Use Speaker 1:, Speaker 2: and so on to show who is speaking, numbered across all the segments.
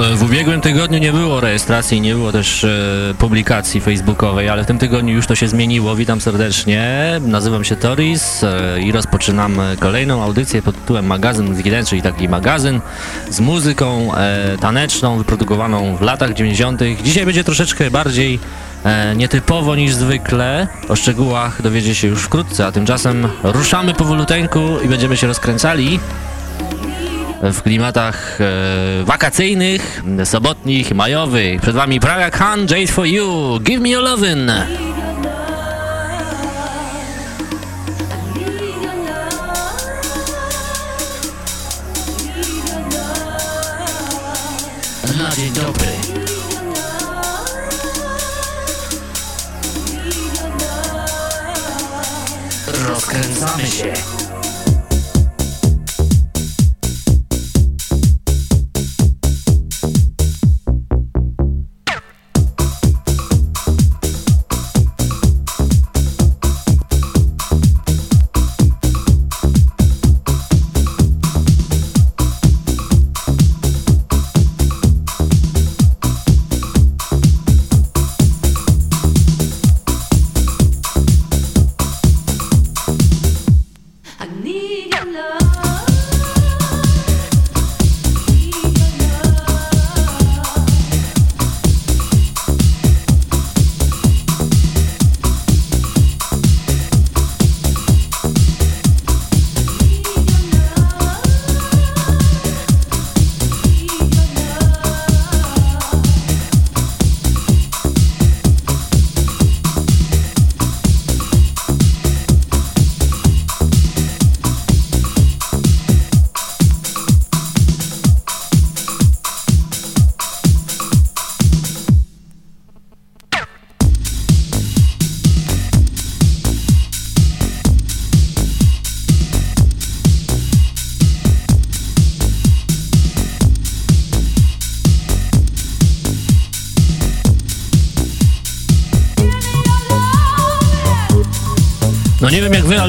Speaker 1: W ubiegłym tygodniu nie było rejestracji, nie było też e, publikacji facebookowej, ale w tym tygodniu już to się zmieniło. Witam serdecznie, nazywam się Toris e, i rozpoczynam kolejną audycję pod tytułem Magazyn Muzyki czyli taki magazyn z muzyką e, taneczną wyprodukowaną w latach 90. Dzisiaj będzie troszeczkę bardziej e, nietypowo niż zwykle. O szczegółach dowiecie się już wkrótce, a tymczasem ruszamy powoluteńku i będziemy się rozkręcali w klimatach e, wakacyjnych, sobotnich, majowych. Przed wami Praga Khan, Jade for You, Give Me Your Lovin'. Na dzień dobry. Rozkręcamy się.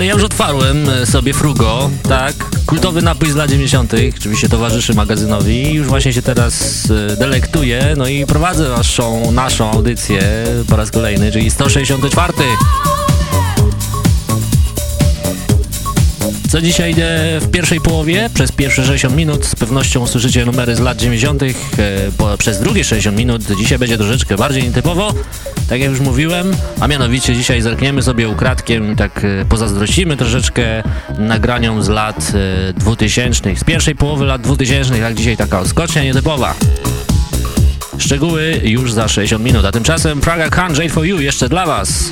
Speaker 1: Ale ja już otwarłem e, sobie Frugo, tak? Kultowy napój z lat 90. Oczywiście towarzyszy magazynowi. Już właśnie się teraz e, delektuję, no i prowadzę naszą, naszą audycję po raz kolejny, czyli 164. Co dzisiaj idę w pierwszej połowie? Przez pierwsze 60 minut z pewnością usłyszycie numery z lat 90. E, po, przez drugie 60 minut dzisiaj będzie troszeczkę bardziej nietypowo, tak jak już mówiłem, a mianowicie dzisiaj zerkniemy sobie ukradkiem i tak e, pozazdrościmy troszeczkę nagraniom z lat e, 2000, z pierwszej połowy lat 2000, jak dzisiaj taka odskocznia nietypowa. Szczegóły już za 60 minut, a tymczasem Praga Khan, Jade for You jeszcze dla Was.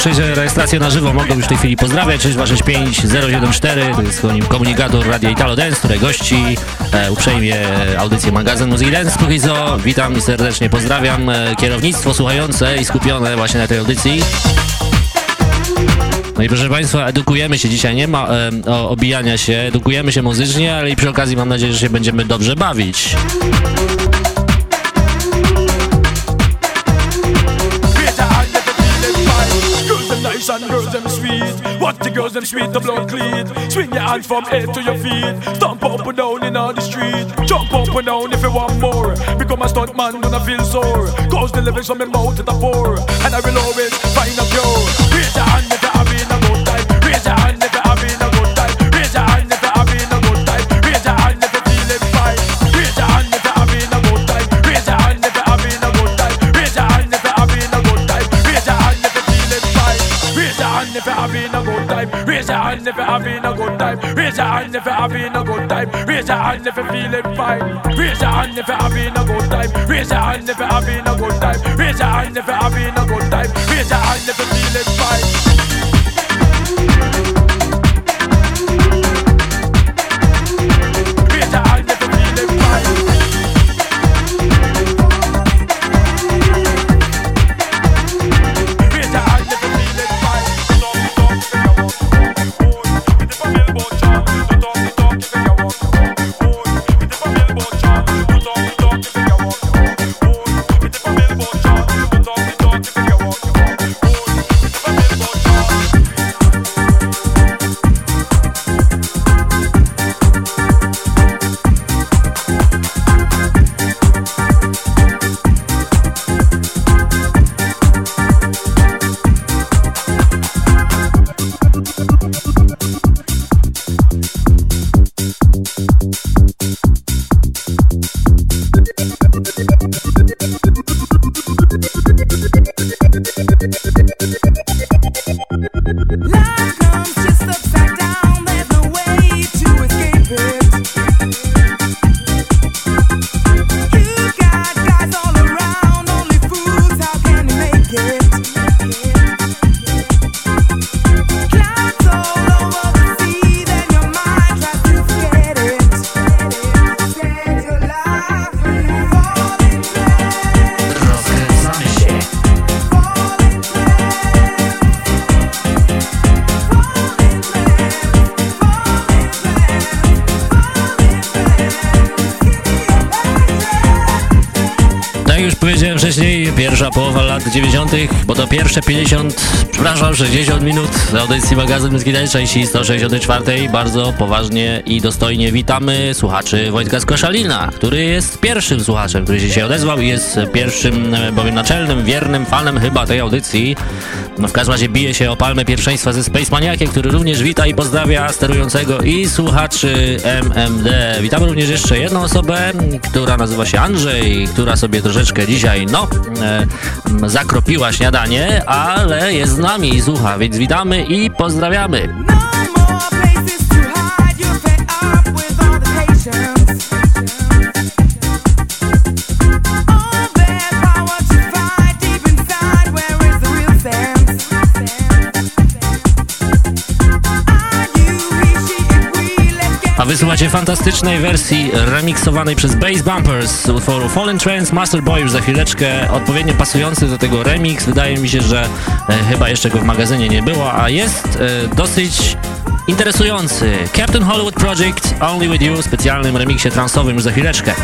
Speaker 1: Aby usłyszeć rejestrację na żywo, mogą już w tej chwili pozdrawiać. 6265 074, to jest komunikator Radia Italo Dance, który gości e, uprzejmie audycję magazyn Muzyki Dance. Póki co, witam i serdecznie pozdrawiam e, kierownictwo słuchające i skupione właśnie na tej audycji. No i proszę Państwa, edukujemy się dzisiaj, nie ma e, o, obijania się, edukujemy się muzycznie, ale i przy okazji mam nadzieję, że się będziemy dobrze bawić.
Speaker 2: Girls them sweet. Watch the girls them sweet, the blood clean. Swing your hands from head to your feet. Stomp up and down in all the street. Jump up and down if you want more. Become a stunt man when I feel sore. Cause the lyrics from my mouth to the pour. And I will always find a cure. Raise your hand hand if you're having a good time. Raise your hand if you're feeling fine. Raise your hand if you're having a good time. Raise your hand if you're having a good time. Raise your hand if you're having a good time. Raise your hand if you're feeling fine.
Speaker 1: Pierwsze 50, przepraszam, 60 minut audycji magazyn Myski Dance, części 164. Bardzo poważnie i dostojnie witamy słuchaczy Wojtka Skoszalina, który jest pierwszym słuchaczem, który się dzisiaj odezwał i jest pierwszym, e, bowiem naczelnym, wiernym fanem chyba tej audycji. No w każdym razie bije się o palmę pierwszeństwa ze Space Maniakiem, który również wita i pozdrawia sterującego i słuchaczy MMD. Witamy również jeszcze jedną osobę, która nazywa się Andrzej, która sobie troszeczkę dzisiaj, no, e, zakropiła śniadanie, ale jest z nami i słucha, więc witamy i pozdrawiamy. Wysłuchacie fantastycznej wersji remiksowanej przez Bass Bumpers utworu Fallen Trance Master Boy już za chwileczkę, odpowiednio pasujący do tego remix. Wydaje mi się, że e, chyba jeszcze go w magazynie nie było, a jest e, dosyć interesujący. Captain Hollywood Project Only With You w specjalnym remiksie transowym już za chwileczkę.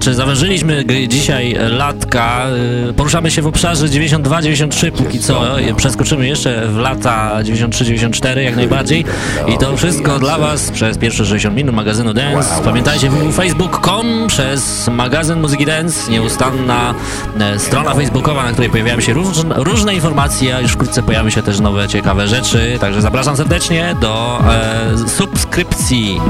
Speaker 1: Słuchacze, zawężyliśmy dzisiaj latka. y, Poruszamy się w obszarze 92-93 póki co. y, Przeskoczymy jeszcze w lata 93-94 jak najbardziej. I to wszystko dla Was przez pierwsze 60 minut magazynu Dance. Pamiętajcie www.facebook.com przez magazyn Muzyki Dance. Nieustanna e, strona facebookowa, na której pojawiają się róż, różne informacje, a już wkrótce pojawią się też nowe ciekawe rzeczy. Także zapraszam serdecznie do e, subskrypcji.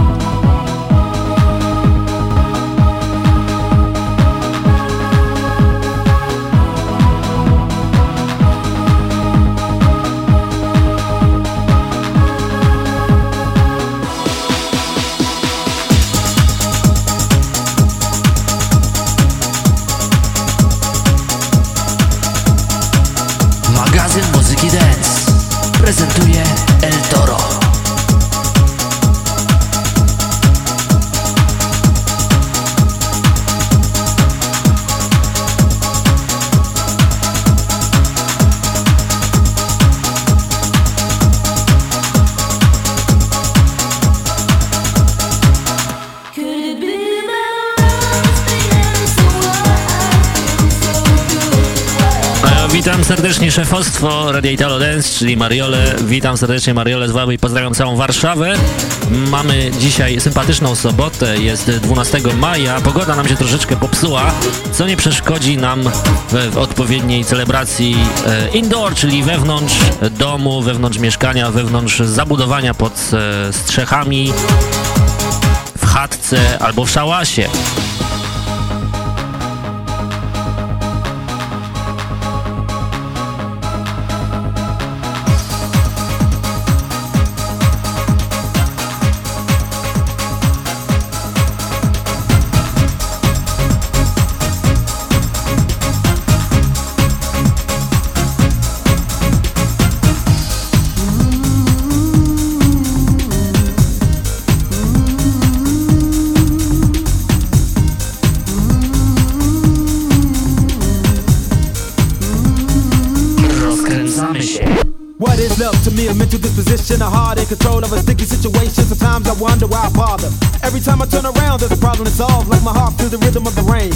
Speaker 1: Szefostwo Radia Italo Dance, czyli Mariole. Witam serdecznie Mariole z Wawy i pozdrawiam całą Warszawę. Mamy dzisiaj sympatyczną sobotę, jest 12 maja. Pogoda nam się troszeczkę popsuła, co nie przeszkodzi nam w, w odpowiedniej celebracji e, indoor, czyli wewnątrz domu, wewnątrz mieszkania, wewnątrz zabudowania pod e, strzechami, w chatce albo w szałasie.
Speaker 3: What is love to me? A mental disposition, a heart in control of a sticky situation. Sometimes I wonder why I bother. Every time I turn around, there's a problem to solve. Like my heart feels the rhythm of the rain.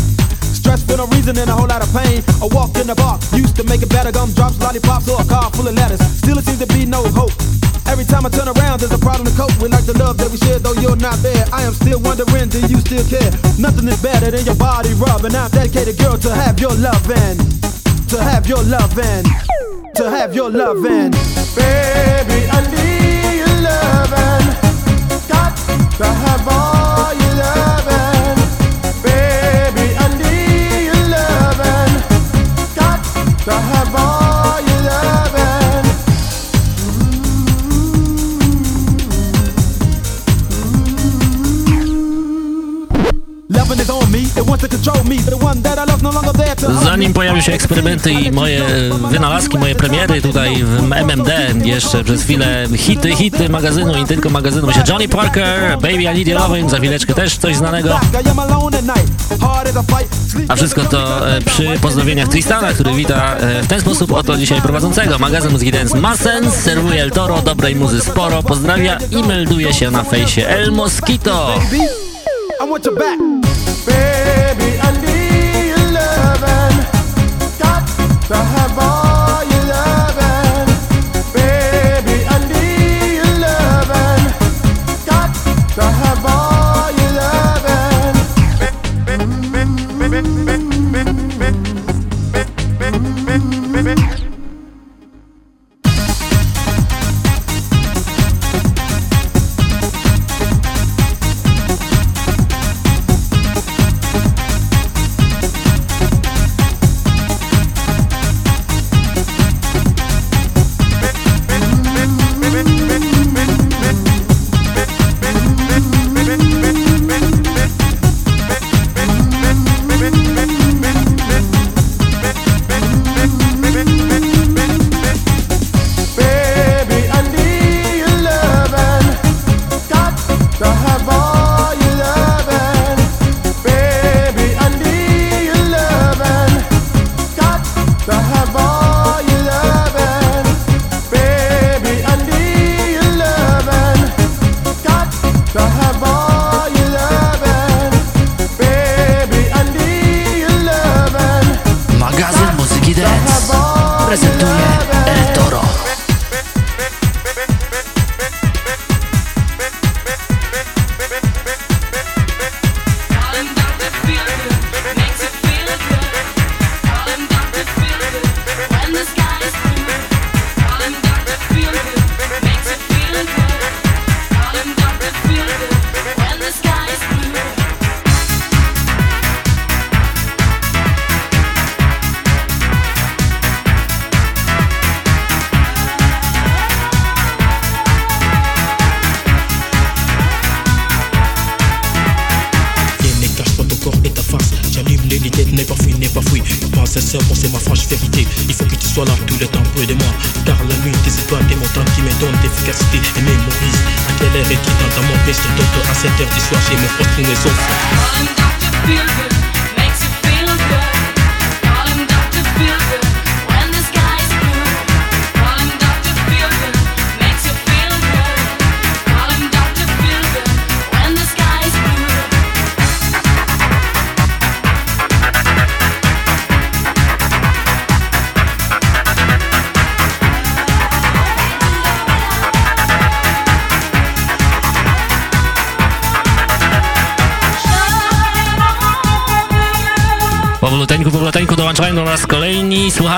Speaker 3: Stress for no reason and a whole lot of pain. I walk in the bar, used to make it better. Gumdrops, lollipops, or a car full of letters. Still, it seems to be no hope. Every time I turn around, there's a problem to cope with. Like the love that we share, though you're not there. I am still wondering, do you still care? Nothing is better than your body rubbing. I'm dedicated, girl, to have your love loving. To have your love loving. To have your loving. Baby, I need your loving. Got to have all
Speaker 1: Zanim pojawią się eksperymenty i moje wynalazki, moje premiery tutaj w MMD, jeszcze przez chwilę hity, hity magazynu i tylko magazynu. Myślę Johnny Parker, Baby I Need Your Loving, za chwileczkę też coś znanego. A wszystko to e, przy pozdrowieniach Tristana, który wita e, w ten sposób oto dzisiaj prowadzącego. Magazyn Muzyki Dance ma sens, serwuje El Toro, dobrej muzy sporo, pozdrawia i melduje się na fejsie El Mosquito.
Speaker 3: I want your back.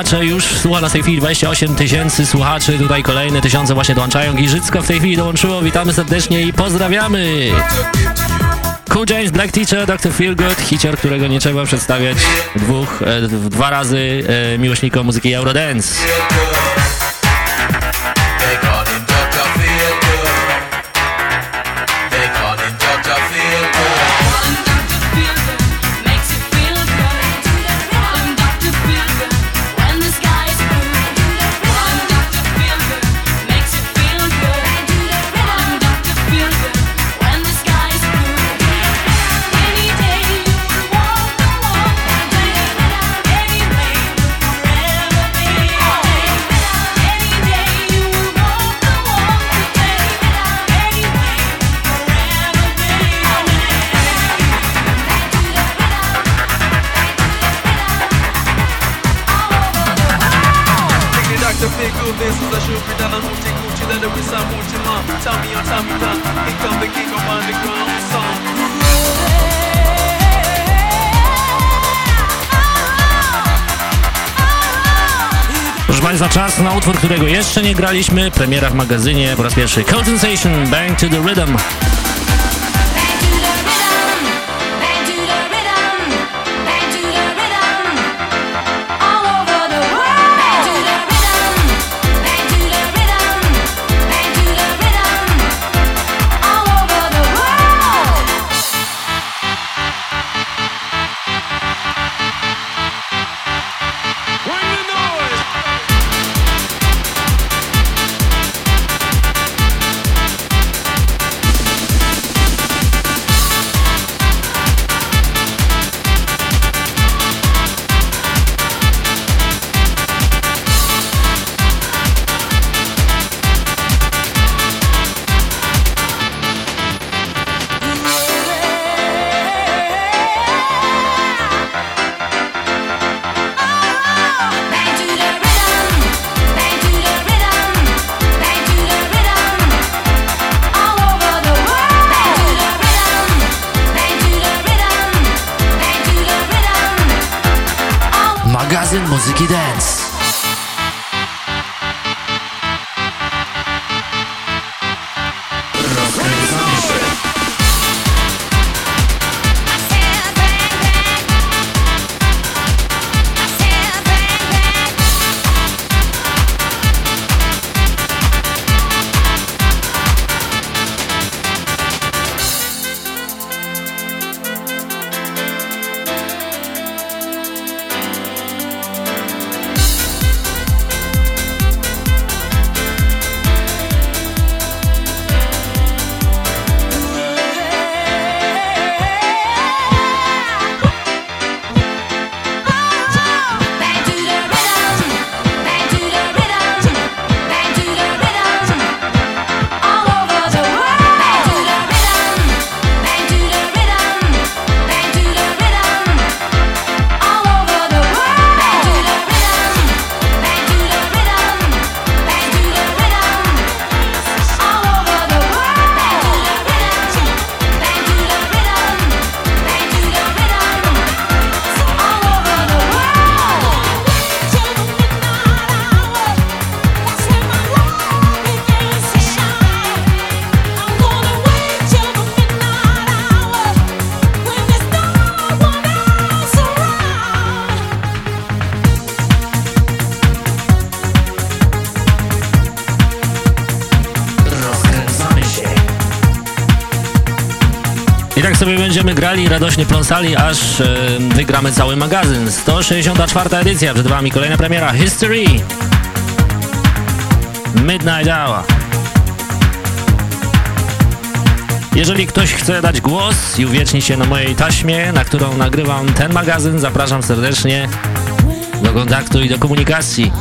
Speaker 4: słuchacze już słucha nas w tej chwili 28 tysięcy słuchaczy, tutaj kolejne tysiące właśnie dołączają. Giżycko w tej chwili dołączyło, witamy serdecznie i pozdrawiamy! Cool James, Black Teacher, Dr. Feelgood, hicior, którego nie trzeba przedstawiać dwóch, e, dwa razy e, miłośnikom muzyki Eurodance. którego jeszcze nie graliśmy, premiera w magazynie po raz pierwszy Code Sensation, Bang to the Rhythm. grali, radośnie pląsali, aż e, wygramy cały magazyn. 164. edycja, przed Wami kolejna premiera History Midnight Hour. Jeżeli ktoś chce dać głos i uwiecznić się na mojej taśmie, na którą nagrywam ten magazyn, zapraszam serdecznie do kontaktu i do komunikacji.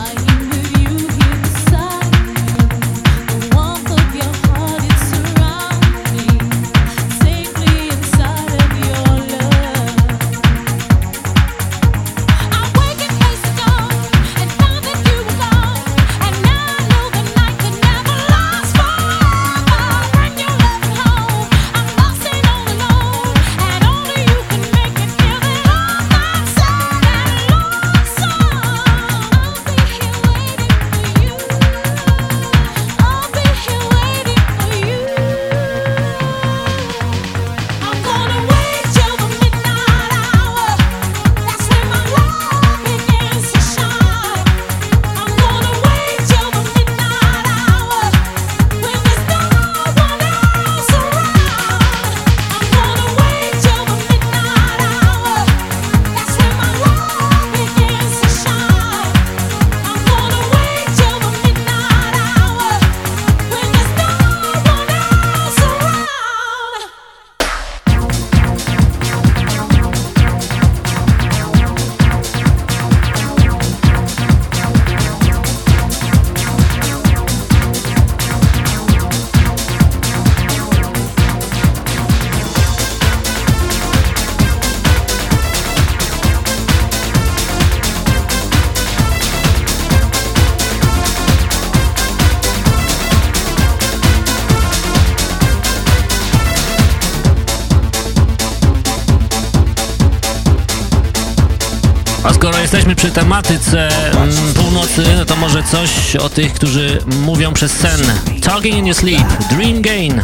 Speaker 4: tematyce mm, północy, no to może coś o tych, którzy mówią przez sen. Talking in your sleep, Dream Gain.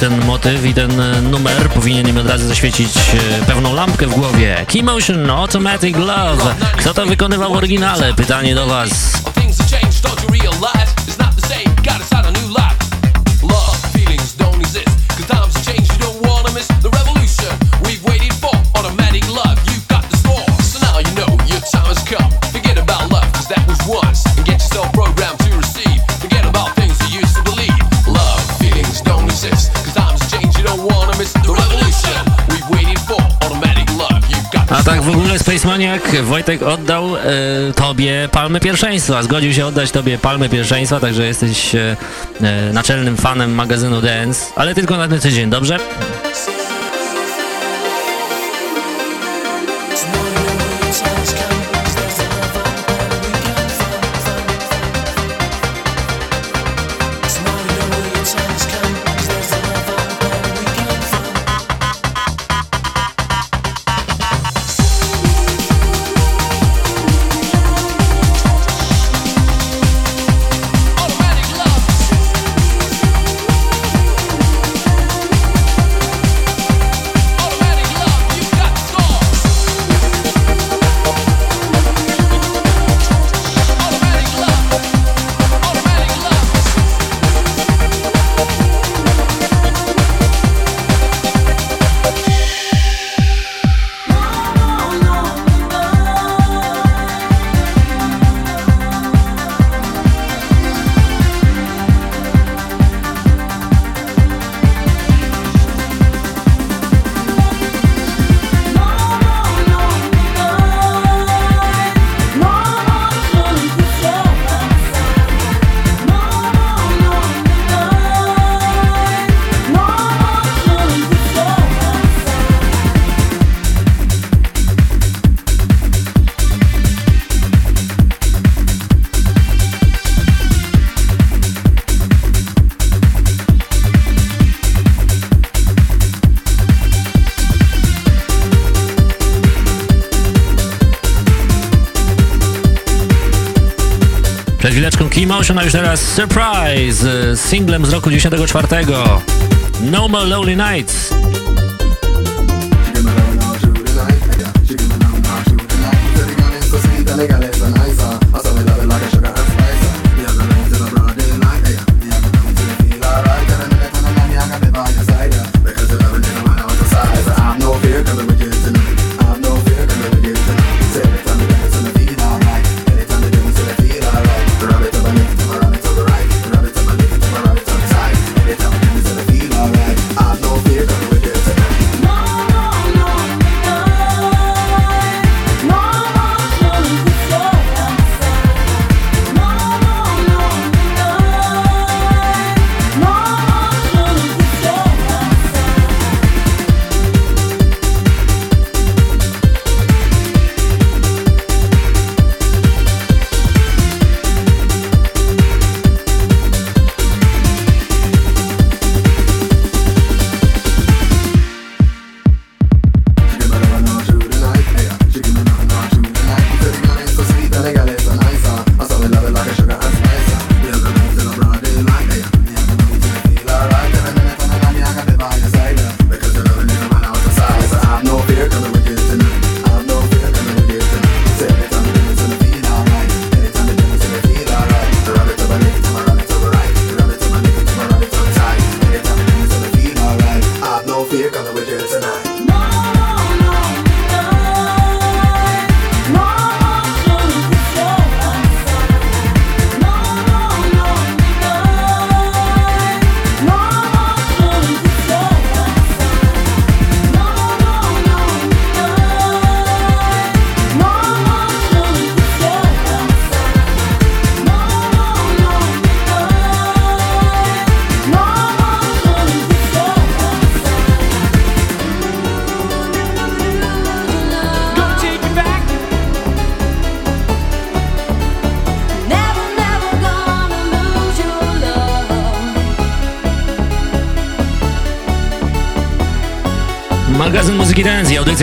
Speaker 5: Ten motyw i ten e, numer powinien im od razu zaświecić e, pewną lampkę w głowie. Keymotion Automatic Love. Kto to wykonywał w oryginale? Pytanie do was. Maniac Wojtek oddał e, tobie palmę pierwszeństwa. Zgodził się oddać tobie palmę pierwszeństwa, także jesteś e, e, naczelnym fanem magazynu Dance, ale tylko na ten tydzień, dobrze? Chwileczką Keymotion, a już teraz Surprise z singlem z roku 94. No More Lonely Nights.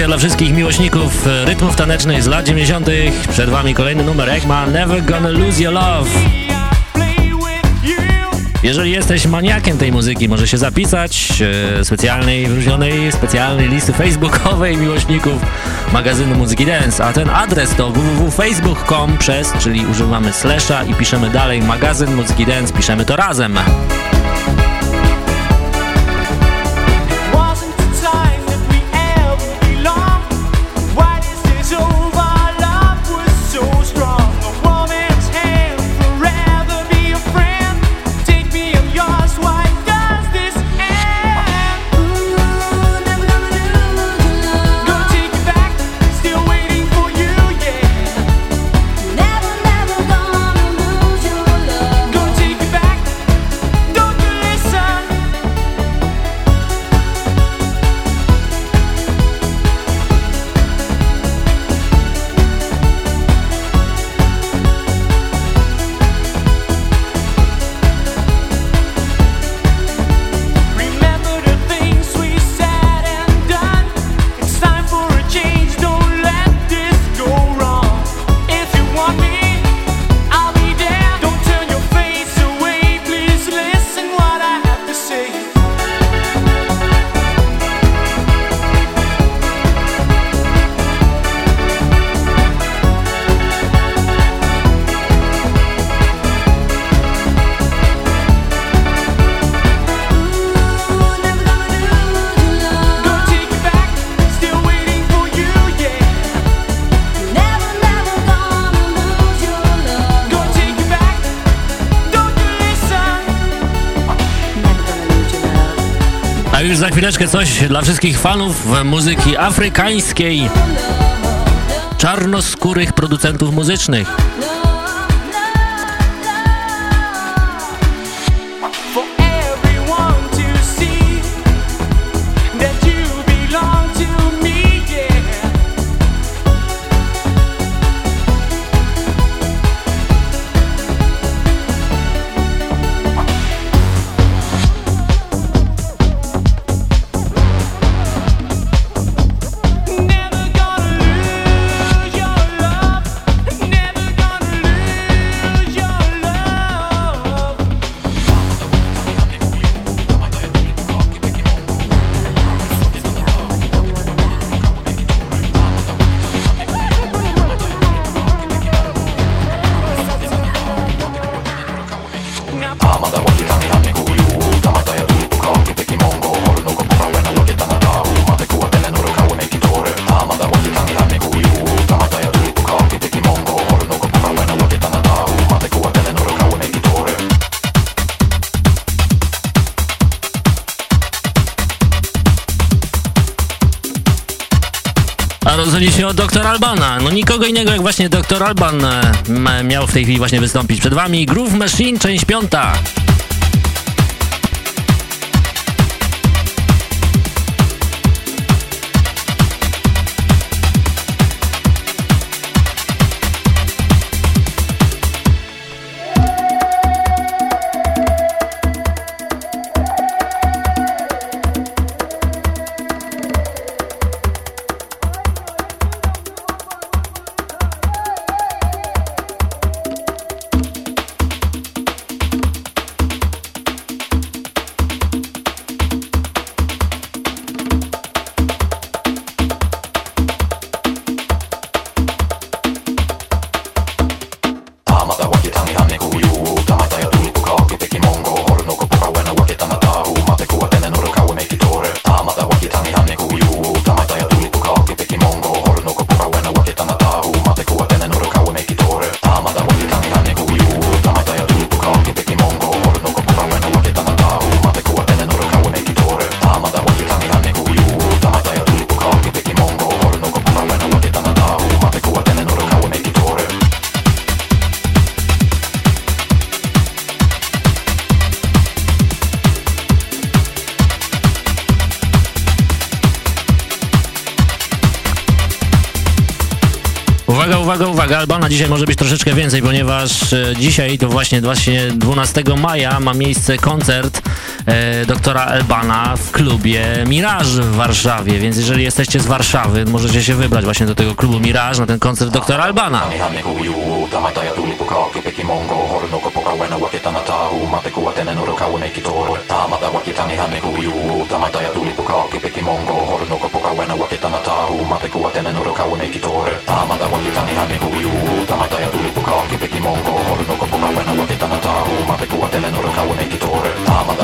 Speaker 5: Dla wszystkich miłośników e, rytmów tanecznych z lat 90. Przed wami kolejny numer Ekma Never Gonna Lose Your Love.
Speaker 1: Jeżeli jesteś maniakiem tej muzyki, może się zapisać e, specjalnej, wyróżnionej, specjalnej listy facebookowej miłośników magazynu Muzyki Dance, a ten adres to www.facebook.com przez, czyli używamy slasha i piszemy dalej magazyn Muzyki Dance, piszemy to razem. Chwileczkę coś dla wszystkich fanów muzyki afrykańskiej, czarnoskórych producentów muzycznych. Się o Dr. Albana. No nikogo innego jak właśnie Dr. Alban e, miał w tej chwili właśnie wystąpić przed wami. Groove Machine, część piąta. Może być troszeczkę więcej, ponieważ e, dzisiaj, to właśnie, właśnie 12 maja ma miejsce koncert e, doktora Albana w klubie Mirage w Warszawie, więc jeżeli jesteście z Warszawy, możecie się wybrać właśnie do tego klubu Mirage na ten koncert doktora Albana.
Speaker 6: Wakitani hane kuiuu, tämä taja tuli pukaaki peki mongo, hornuko pokauena wakitana taahuu, mate kuatene nuro kaue meki tore. Taamata wakitani hane kuiuu, tämä taja tuli pukaaki peki mongo, hornuko pokauena wakitana taahuu, mate kuatene nuro kaue meki tore. Taamata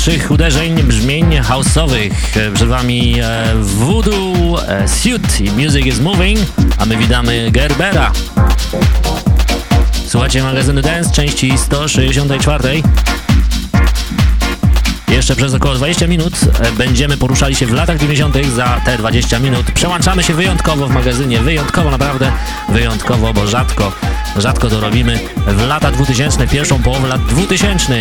Speaker 1: Twardszych uderzeń, brzmień house'owych. E, Przed wami e, Voodoo e, Suit i Music is Moving, a my witamy Gerbera. Słuchajcie magazynu Dance, części 164. Jeszcze przez około 20 minut będziemy poruszali się w latach 90. za te 20 minut. Przełączamy się wyjątkowo w magazynie, wyjątkowo naprawdę, wyjątkowo, bo rzadko, rzadko to robimy w lata 2000, pierwszą połowę lat 2000.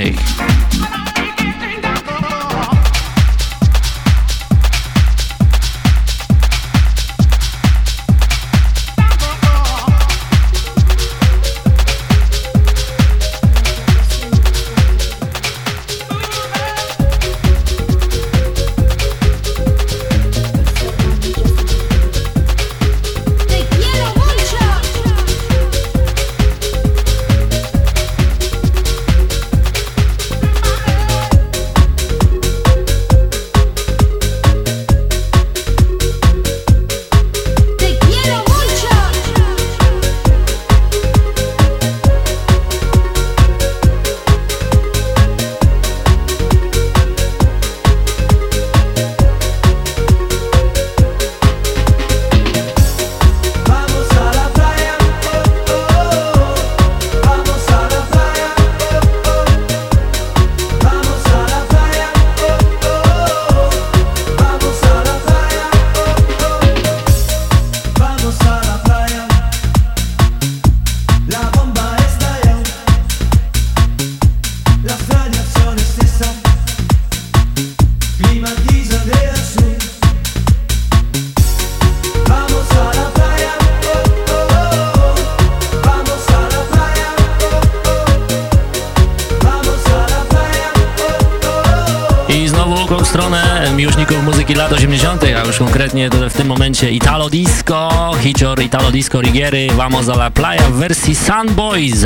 Speaker 1: Disco Rigiery, Vamos a la Playa w wersji Sun Boys.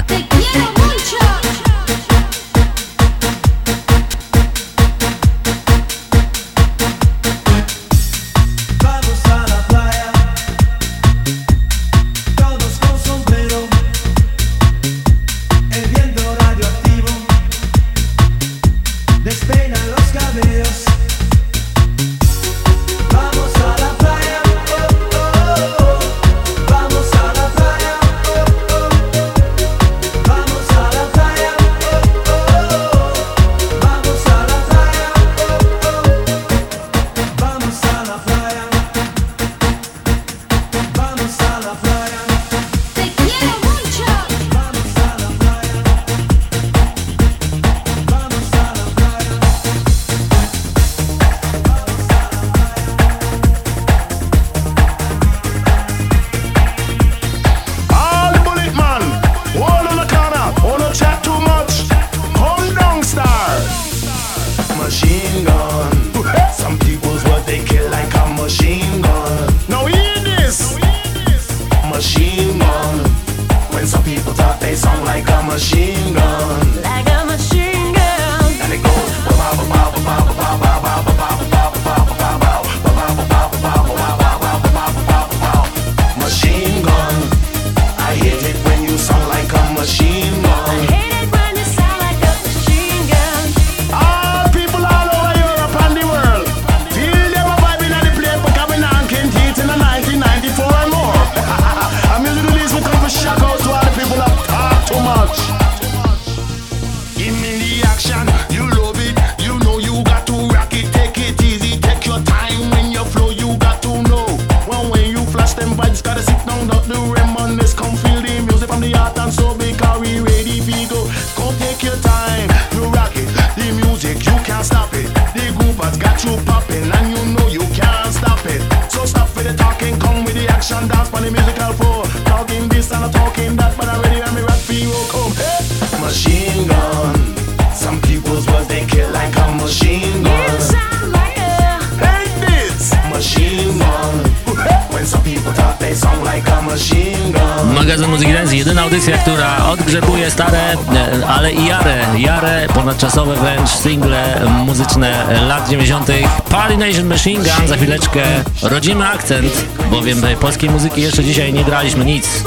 Speaker 7: imagino. odgrzebuje stare, e, ale i jare, jare, ponadczasowe wręcz single muzyczne lat 90. Palination Machine Gun, za chwileczkę rodzimy akcent, bowiem polskiej muzyki jeszcze dzisiaj nie graliśmy nic.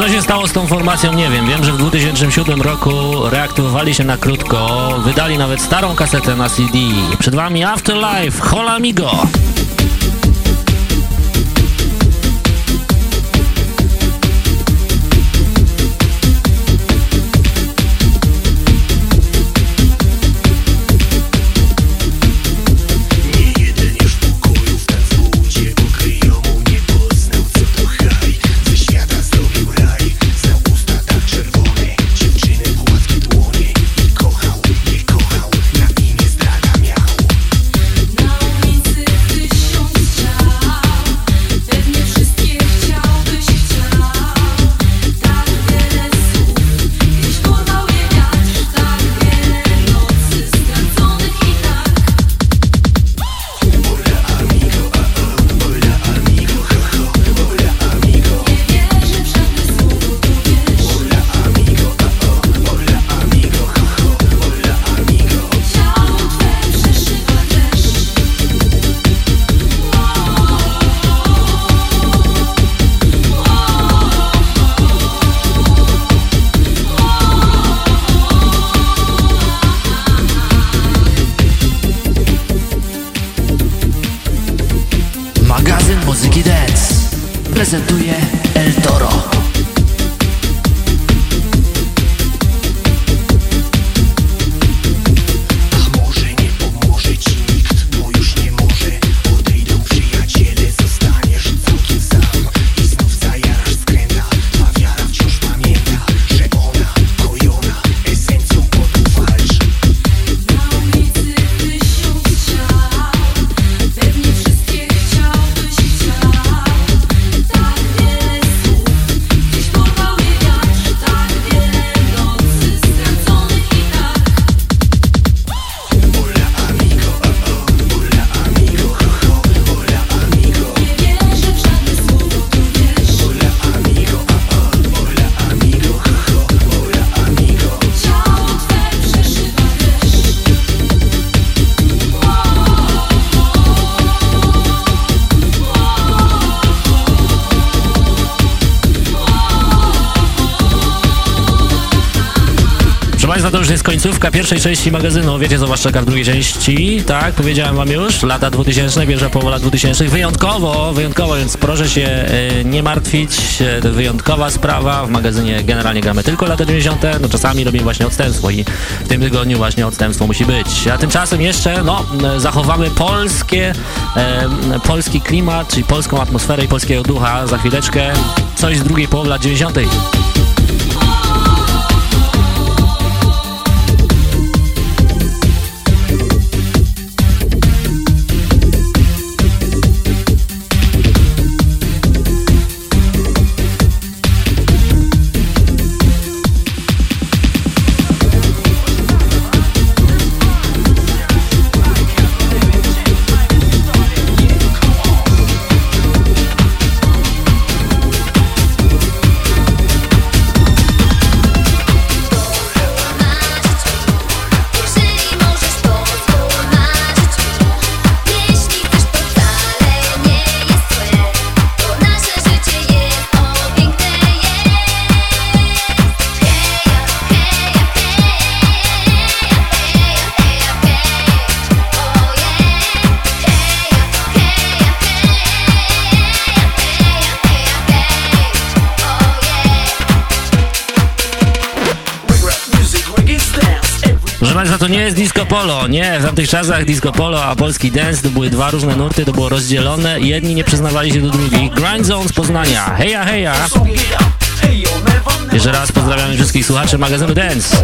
Speaker 7: Co się stało z tą formacją, nie wiem. Wiem, że w 2007 roku reaktywowali się na krótko, wydali nawet starą kasetę na CD. Przed Wami Afterlife, Hola
Speaker 8: Migo! Pierwszej części magazynu. Wiecie, co Was czeka w drugiej części? Tak, powiedziałem Wam już. Lata 2000, pierwsza połowa lat 2000. Wyjątkowo, wyjątkowo, więc proszę się e, nie martwić. E, to wyjątkowa sprawa. W magazynie generalnie gramy tylko lata 90. No czasami robimy właśnie odstępstwo i w tym tygodniu właśnie odstępstwo musi być. A tymczasem jeszcze, no, e, zachowamy polskie, e, polski klimat, czyli polską atmosferę i polskiego ducha. Za chwileczkę coś z drugiej połowy lat 90.
Speaker 1: to nie jest
Speaker 8: disco polo, nie, w tamtych czasach disco polo, a polski dance to były dwa różne nurty, to było rozdzielone jedni nie przyznawali się do drugich. Grind Zone z Poznania, heja, heja! Jeszcze raz pozdrawiamy wszystkich słuchaczy magazynu dance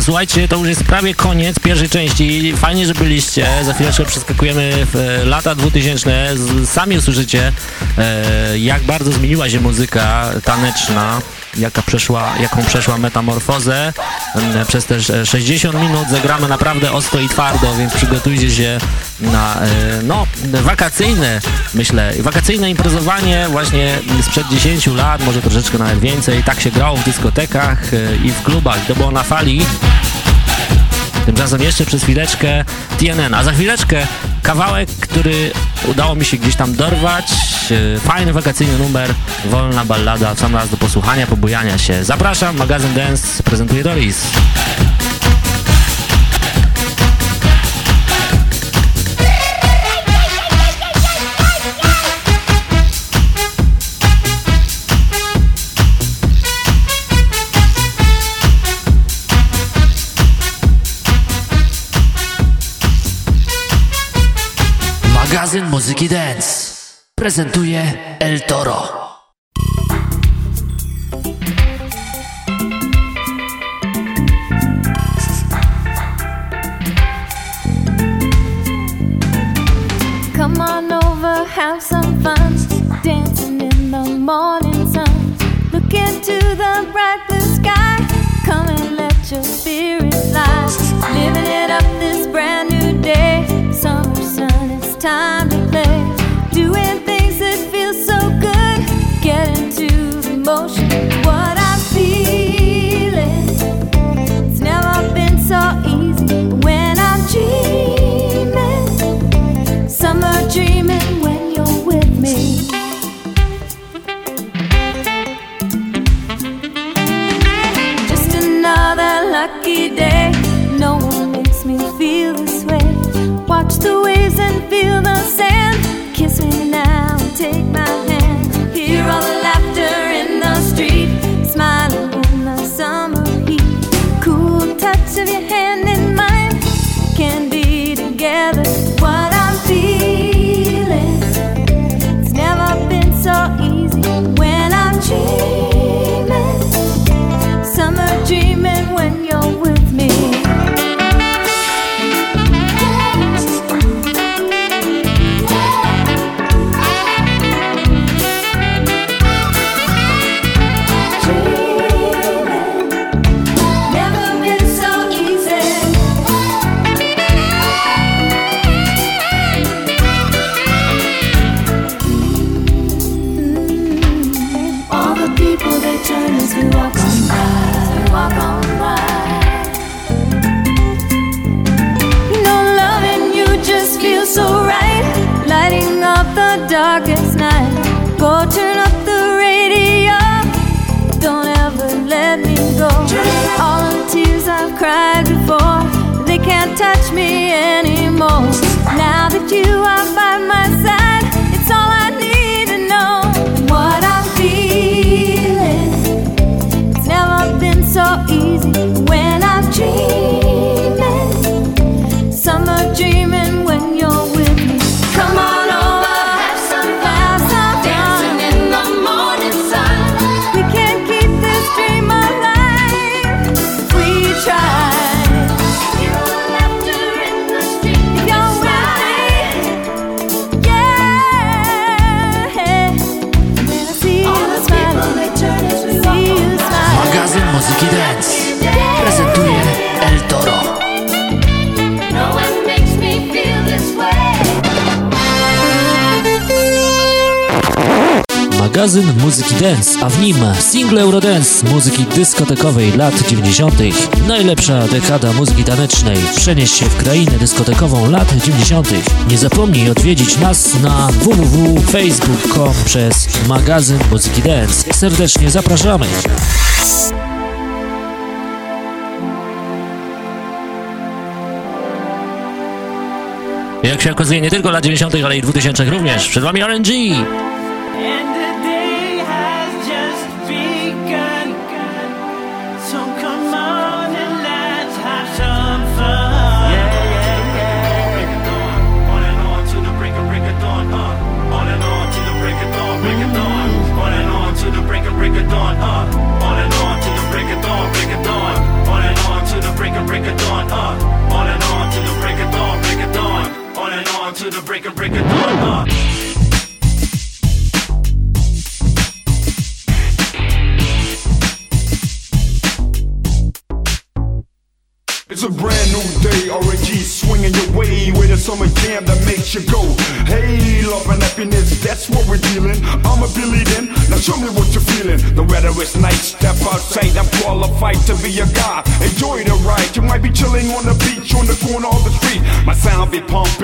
Speaker 1: Słuchajcie, to już jest prawie koniec pierwszej części. Fajnie, że byliście. Za chwileczkę przeskakujemy w e, lata 2000. Z- Sami usłyszycie, e, jak bardzo zmieniła się muzyka taneczna, jaka przeszła, jaką przeszła metamorfozę. E, Przez te sz- 60 minut zagramy naprawdę ostro i twardo, więc przygotujcie się na, e, no, wakacyjne, myślę, wakacyjne imprezowanie właśnie sprzed 10 lat, może troszeczkę nawet więcej. Tak się grało w dyskotekach e, i w klubach. To było na fali. Tymczasem jeszcze przez chwileczkę TNN, a za chwileczkę kawałek, który udało mi się gdzieś tam dorwać. E, Fajny wakacyjny numer, wolna ballada, w sam raz do posłuchania, pobujania się. Zapraszam, magazyn Dance prezentuje Doris.
Speaker 9: Magazyn Muzyki Dance prezentuje El Toro.
Speaker 4: Come on over, have some fun. Dancing in the morning sun. Look into the bright blue sky. Come and let your spirit fly. Living it up this brand new day. Summer sun, it's time touch me anymore. Now that you are by my side, it's all I need to know. What I'm feeling, it's never been so easy when I've dreamed.
Speaker 10: Magazyn muzyki dance, a w nim single Eurodance muzyki dyskotekowej lat 90. Najlepsza dekada muzyki tanecznej. Przenieś się w krainę dyskotekową lat 90. Nie zapomnij odwiedzić nas na www.facebook.com przez magazyn muzyki dance. Serdecznie zapraszamy.
Speaker 1: Jak się okazuje, nie tylko lat 90., ale i 2000 również. Przed wami RNG.
Speaker 11: On to the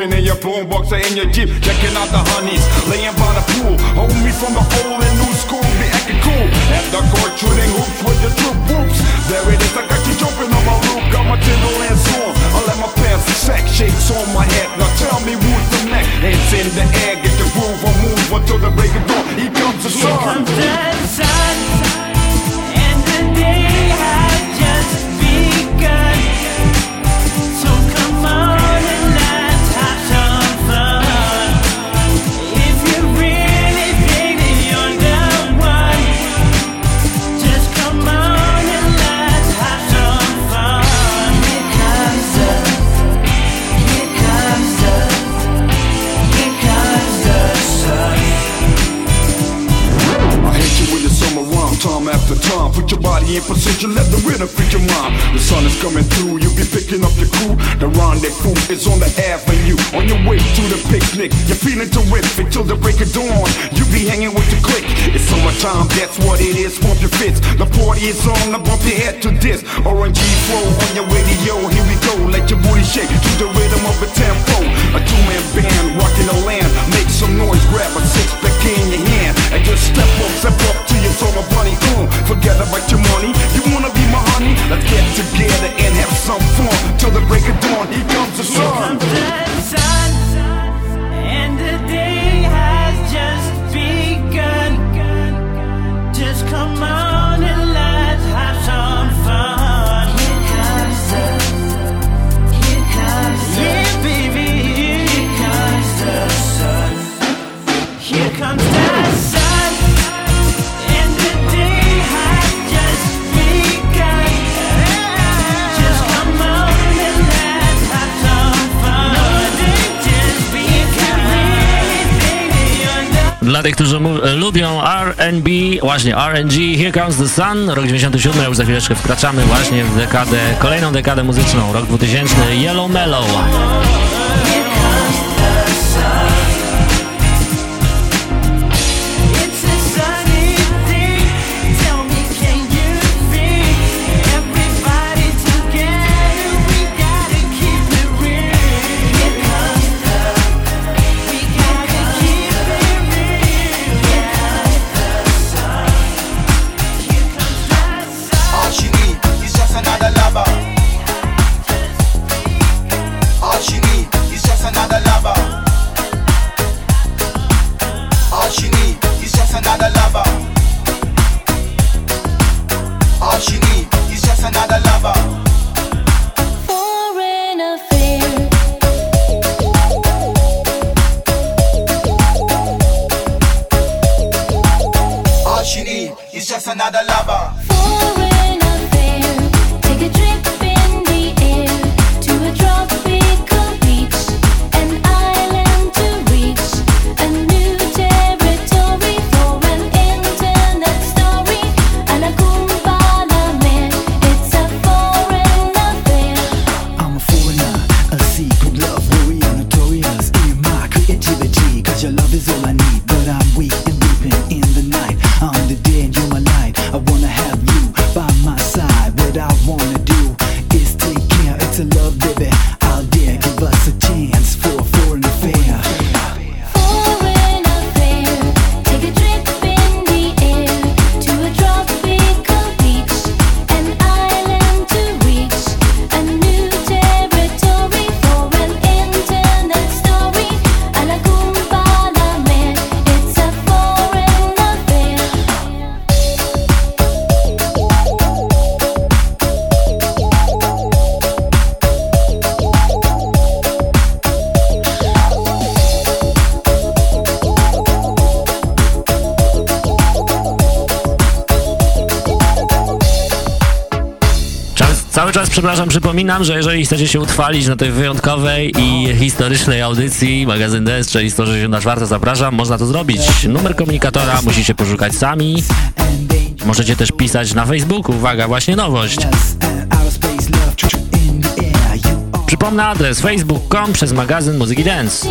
Speaker 12: in your boombox or in your jeep, checking out the honeys, laying by the pool. Hold me from the old the sun is coming through, you'll be picking up your crew. The rendezvous is on the avenue. On your way to the picnic, you're feeling terrific till the break of dawn. You be hanging with the clique. It's summertime, that's what it is. Pump your fits. The party is on, now bump your head to this. Orange flow on your radio, here we go. Let your booty shake to the rhythm of a tempo. A two-man band rocking the land. Make some noise, grab a six-pack in your hand, and just step up, step up to your summer bunny. Uh, forget about your money. You wanna be my honey? Let's get together and have some fun till the break of dawn. Here comes the sun.
Speaker 11: sun,
Speaker 1: Dla tych, którzy lubią R&B, właśnie R&G, Here Comes the Sun, rok 97, już za chwileczkę wkraczamy właśnie w dekadę, kolejną dekadę muzyczną, rok 2000, Yellow Mellow.
Speaker 4: przepraszam, przypominam, że jeżeli chcecie się utrwalić na tej wyjątkowej i historycznej audycji Magazyn DS, czyli 164, zapraszam, można to zrobić. Numer komunikatora musicie poszukać sami. Możecie też pisać na Facebooku, uwaga, właśnie nowość. Przypomnę adres facebook.com przez magazyn Muzyki Dance.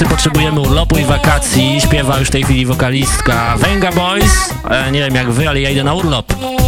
Speaker 4: wszyscy potrzebujemy urlopu i wakacji. Śpiewa już w tej chwili wokalistka Venga Boys. E, nie wiem jak wy, ale ja idę na urlop.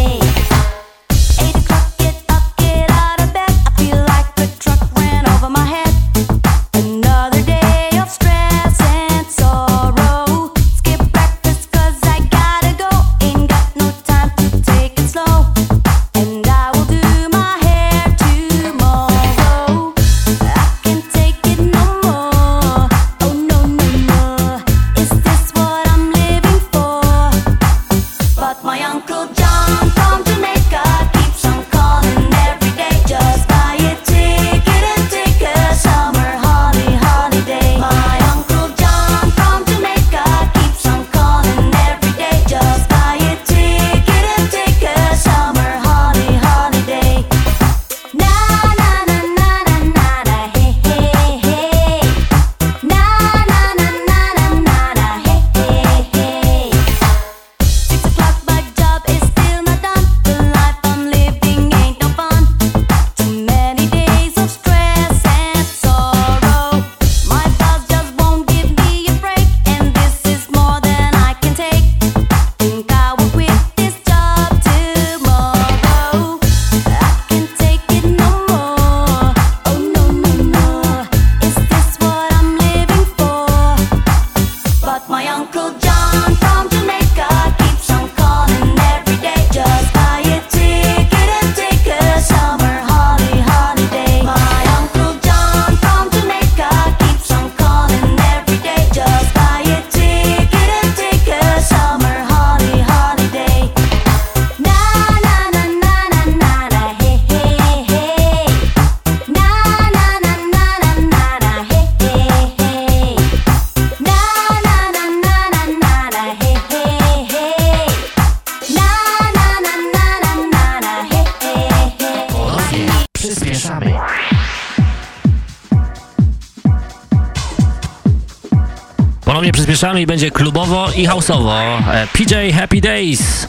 Speaker 1: ponownie przyspieszamy
Speaker 4: i będzie klubowo i houseowo. E, PJ Happy Days.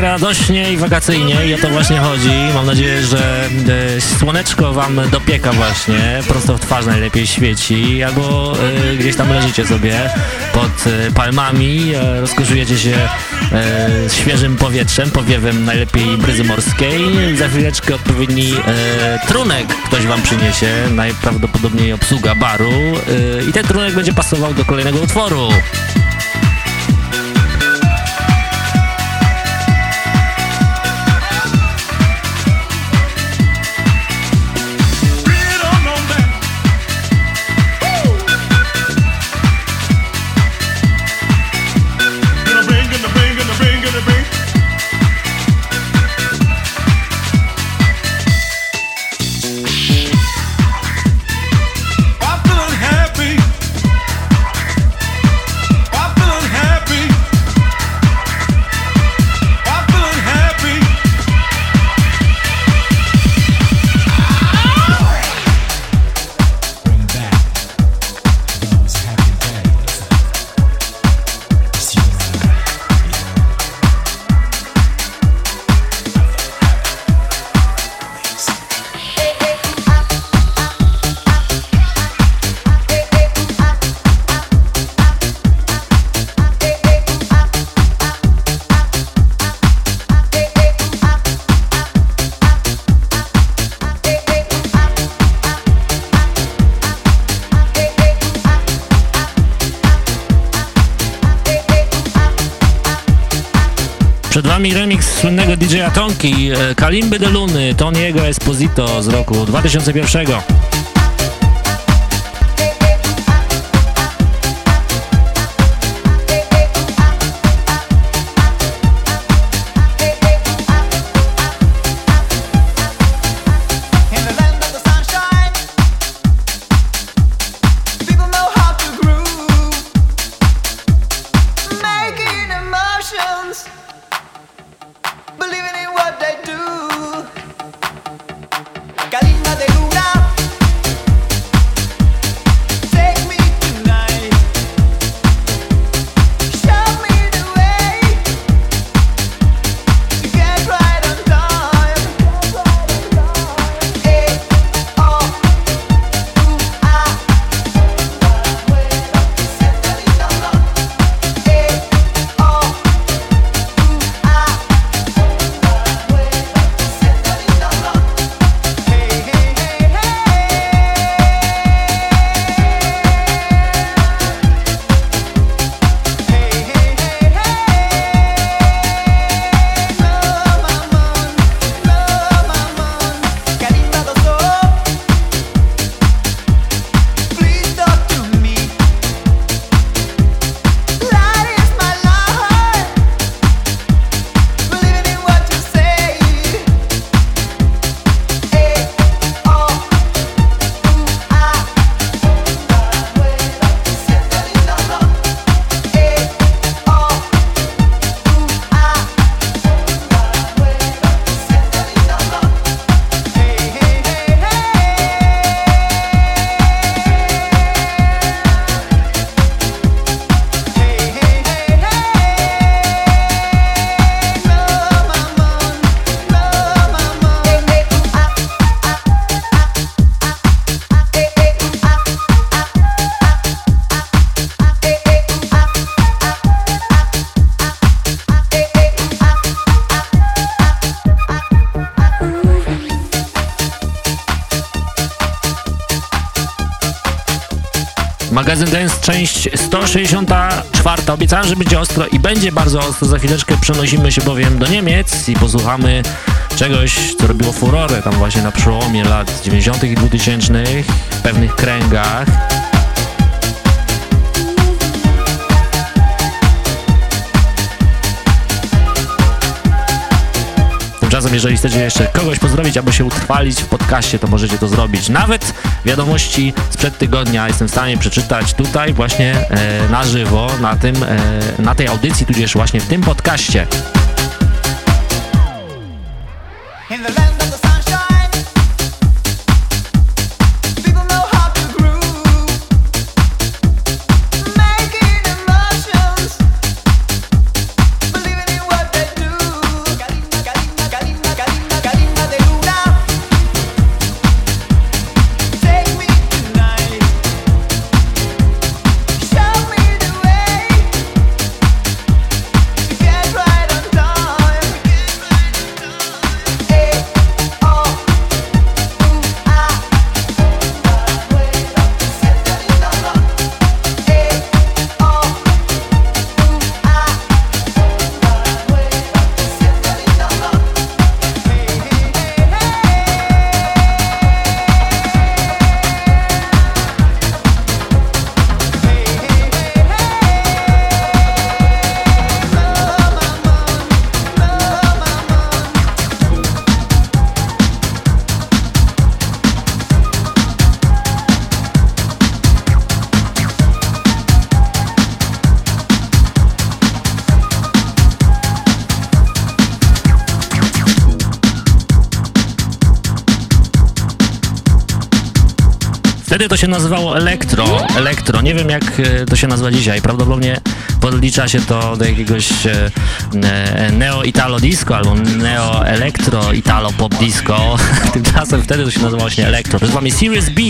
Speaker 1: Radośnie i wakacyjnie i o to właśnie chodzi. Mam nadzieję, że e, słoneczko wam dopieka właśnie, prosto w twarz najlepiej świeci, albo e, gdzieś tam leżycie sobie pod e, palmami, rozkoszujecie się świeżym powietrzem, powiewem najlepiej bryzy morskiej. Za chwileczkę odpowiedni trunek ktoś wam przyniesie, najprawdopodobniej obsługa baru i ten trunek będzie pasował do kolejnego utworu. Wami remix słynnego DJ-a Tonki, e, Kalimby de Luny, Toniego Esposito z roku 2001. 164. Obiecałem, że będzie ostro i będzie bardzo ostro. Za chwileczkę przenosimy się bowiem do Niemiec i posłuchamy czegoś, co robiło furorę tam właśnie na przełomie lat 90. i 2000 w pewnych kręgach. Tymczasem, jeżeli chcecie jeszcze kogoś pozdrowić albo się utrwalić w podcaście, to możecie to zrobić. Nawet wiadomości sprzed tygodnia jestem w stanie przeczytać tutaj właśnie e, na żywo, na tym, e, na tej audycji, tudzież właśnie w tym podcaście.
Speaker 11: to
Speaker 13: się nazywało elektro. Elektro. Nie wiem, jak e, to się nazywa dzisiaj. Prawdopodobnie podlicza się to do jakiegoś e, e, neo-italo disco albo neo-elektro-italo-pop disco. Tymczasem wtedy to się nazywało właśnie elektro. Z wami Series B.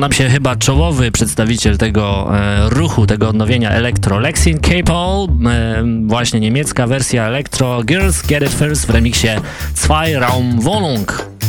Speaker 13: Nam się chyba czołowy przedstawiciel tego e, ruchu, tego odnowienia elektro, Lexin Capel, e, właśnie niemiecka wersja elektro Girls Get It First w remiksie Zwei Raum Wohnung.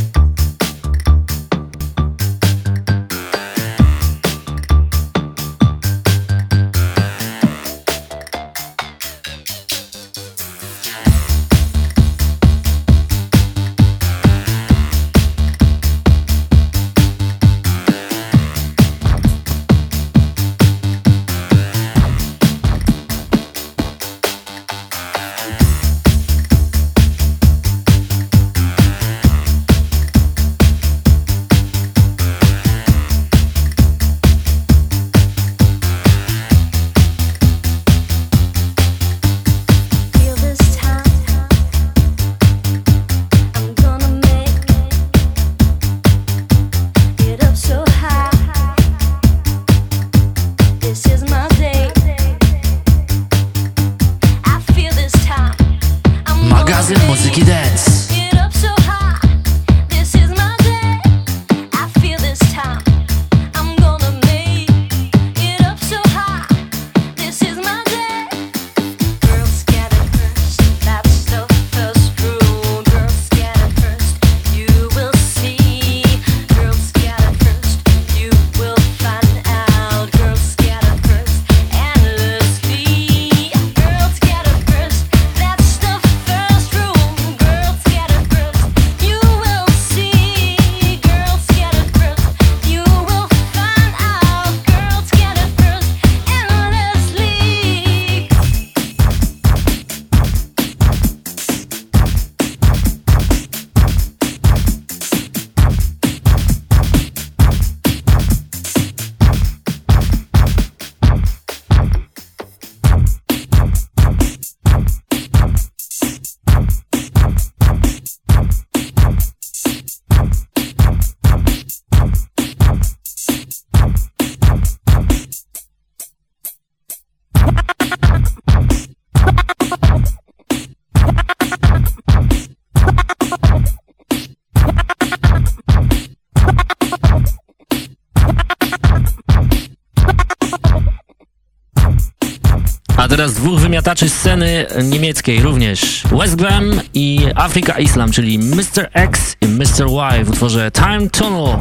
Speaker 1: teraz dwóch wymiataczy sceny niemieckiej również. West Glam i Afrika Islam, czyli Mr. X i Mr. Y w utworze Time Tunnel.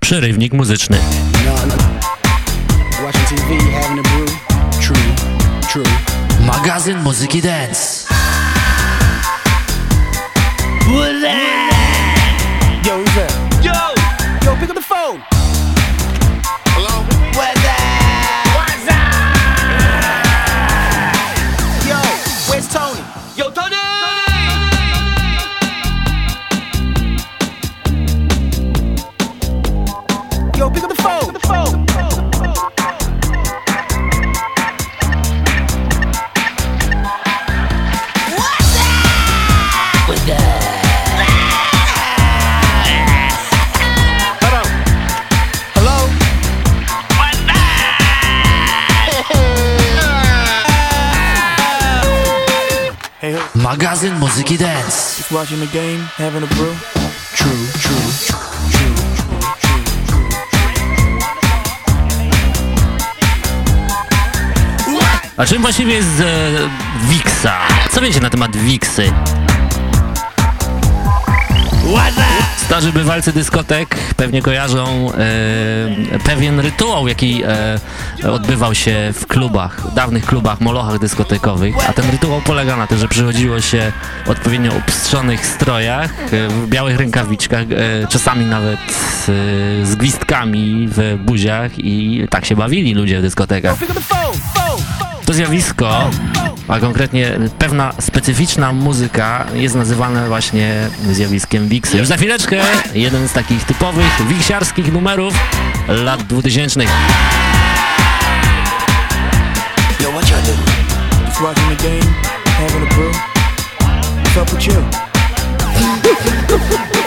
Speaker 1: Przerywnik muzyczny.
Speaker 10: Magazyn muzyki dance.
Speaker 14: watching the game, having a brew. True, true.
Speaker 1: A czym właściwie jest e, Wixa? Co wiecie na temat Wixy? Starzy bywalcy dyskotek pewnie kojarzą e, pewien rytuał, jaki e, odbywał się w klubach, dawnych klubach, molochach dyskotekowych, a ten rytuał polega na tym, że przychodziło się w odpowiednio ustrzonych strojach, w białych rękawiczkach, e, czasami nawet e, z gwizdkami w buziach i tak się bawili ludzie w dyskotekach. To zjawisko, a konkretnie pewna specyficzna muzyka jest nazywana właśnie zjawiskiem wiksy. Już za chwileczkę jeden z takich typowych wiksiarskich numerów lat 2000.
Speaker 15: Just watching the game, having a brew. What's up with you?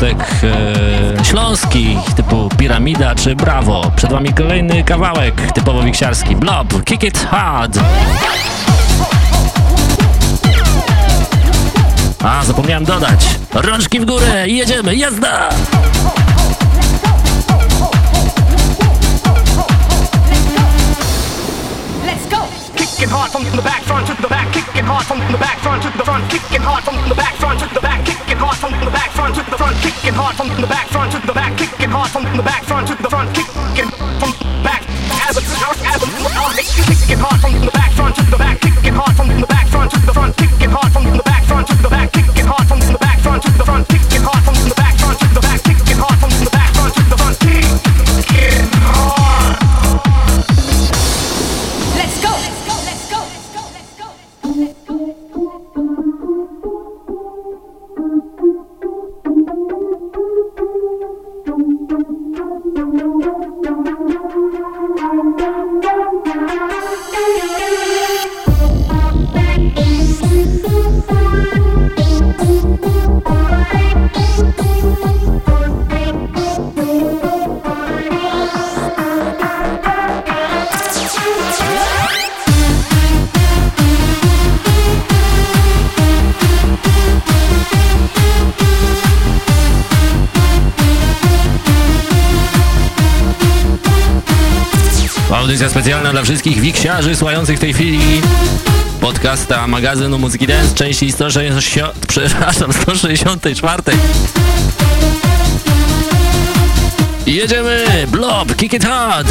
Speaker 1: dyskotek e, śląskich, typu Piramida czy Bravo. Przed wami kolejny kawałek typowo wiksiarski. Blob, Kick It Hard. A, zapomniałem dodać. Rączki w górę i jedziemy, jazda!
Speaker 11: Let's go. Kicking hard from the back, front to the back, kicking hard from the back, front to the front, kicking hard from the back, kicking hard from the back, front to the back, kicking hard from the back, front to the front, kicking from the back, as a as a kicking hard from the back, front to the back, kicking hard from the back, front to the front,
Speaker 1: miksiarzy słuchających w tej chwili podcasta magazynu Muzyki Dance części 160, przepraszam, 164. Jedziemy! Blob, kick it hard!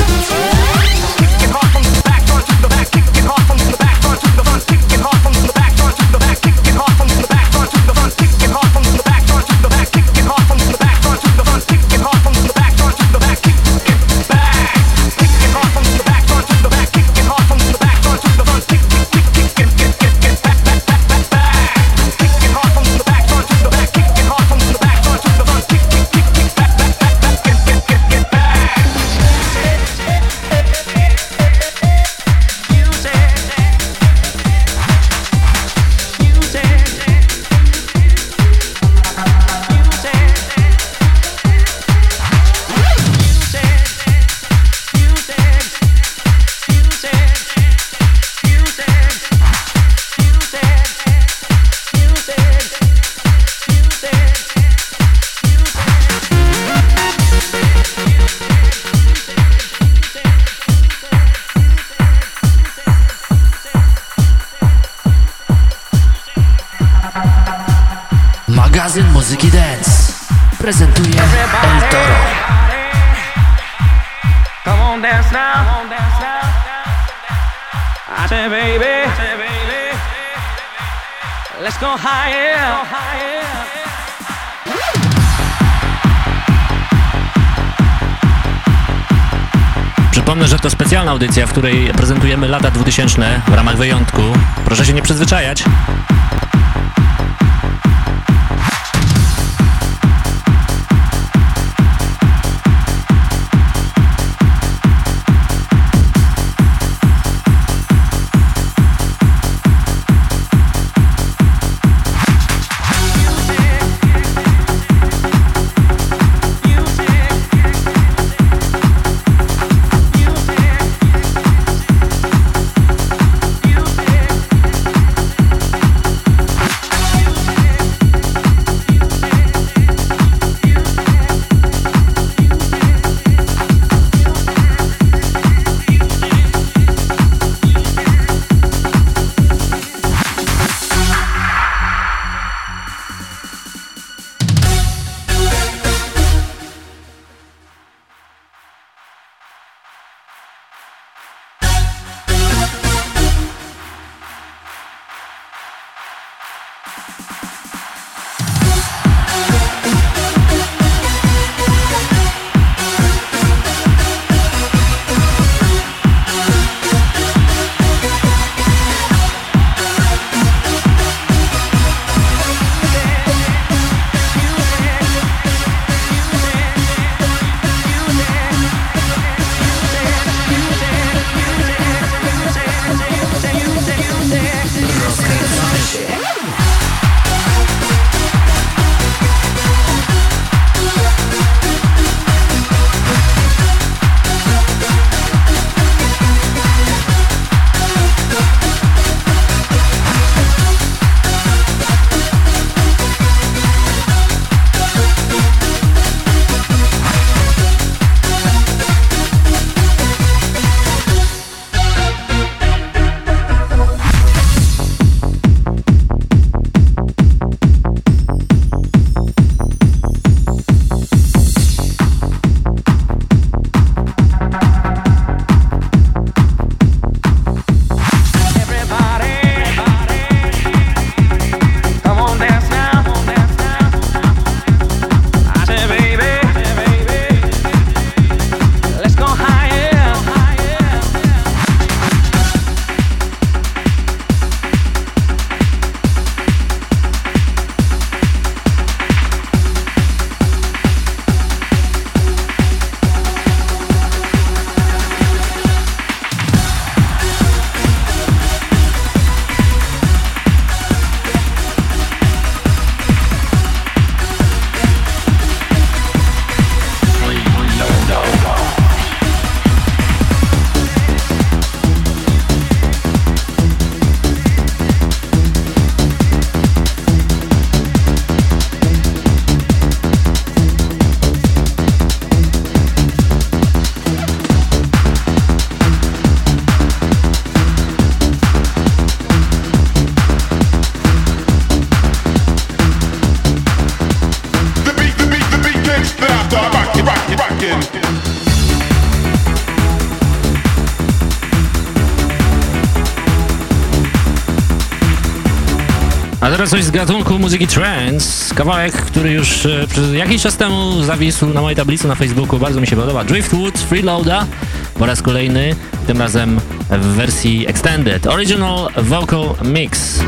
Speaker 1: audycja, w której prezentujemy lata 2000 w ramach wyjątku. Proszę się nie przyzwyczajać. Teraz coś z gatunku muzyki trance. Kawałek, który już e, jakiś czas temu zawisł na mojej tablicy na Facebooku. Bardzo mi się podoba. Driftwood Freeloada po raz kolejny, tym razem w wersji extended. Original Vocal Mix.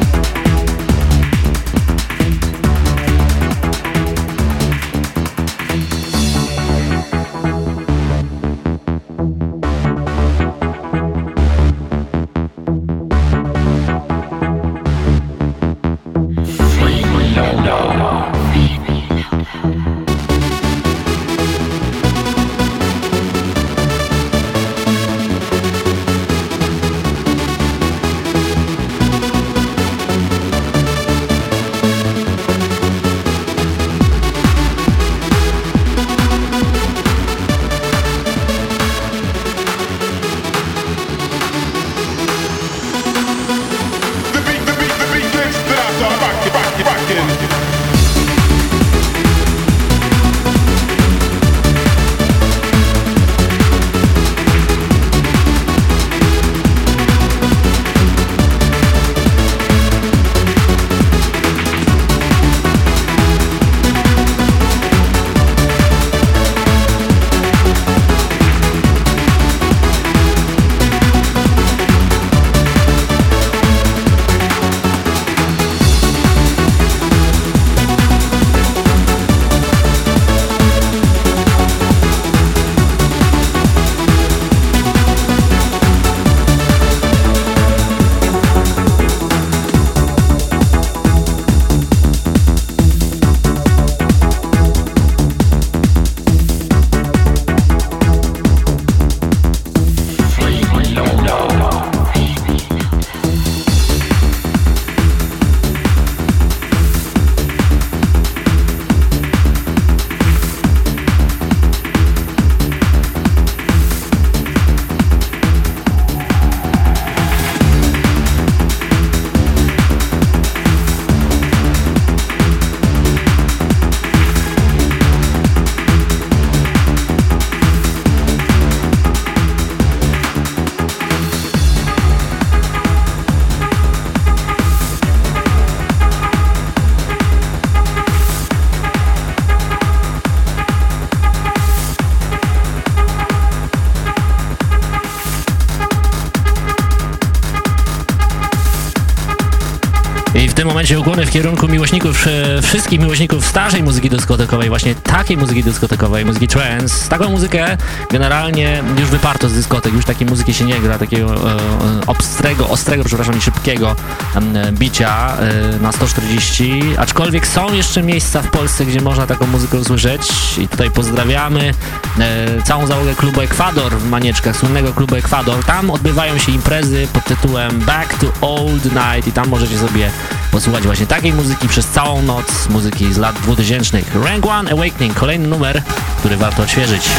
Speaker 1: Tym momencie ukłony w kierunku miłośników, e, wszystkich miłośników starzej muzyki dyskotekowej, właśnie takiej muzyki dyskotekowej, muzyki trance. Taką muzykę generalnie już wyparto z dyskotek, już takiej muzyki się nie gra, takiego e, obstrego, ostrego, przepraszam, i szybkiego em, bicia e, na 140, aczkolwiek są jeszcze miejsca w Polsce, gdzie można taką muzykę usłyszeć i tutaj pozdrawiamy e, całą załogę klubu Ekwador w Manieczkach, słynnego klubu Ekwador. Tam odbywają się imprezy pod tytułem Back to Old Night i tam możecie sobie posłuchać właśnie takiej muzyki przez całą noc, muzyki z lat 2000. Rank One Awakening, kolejny numer, który warto odświeżyć.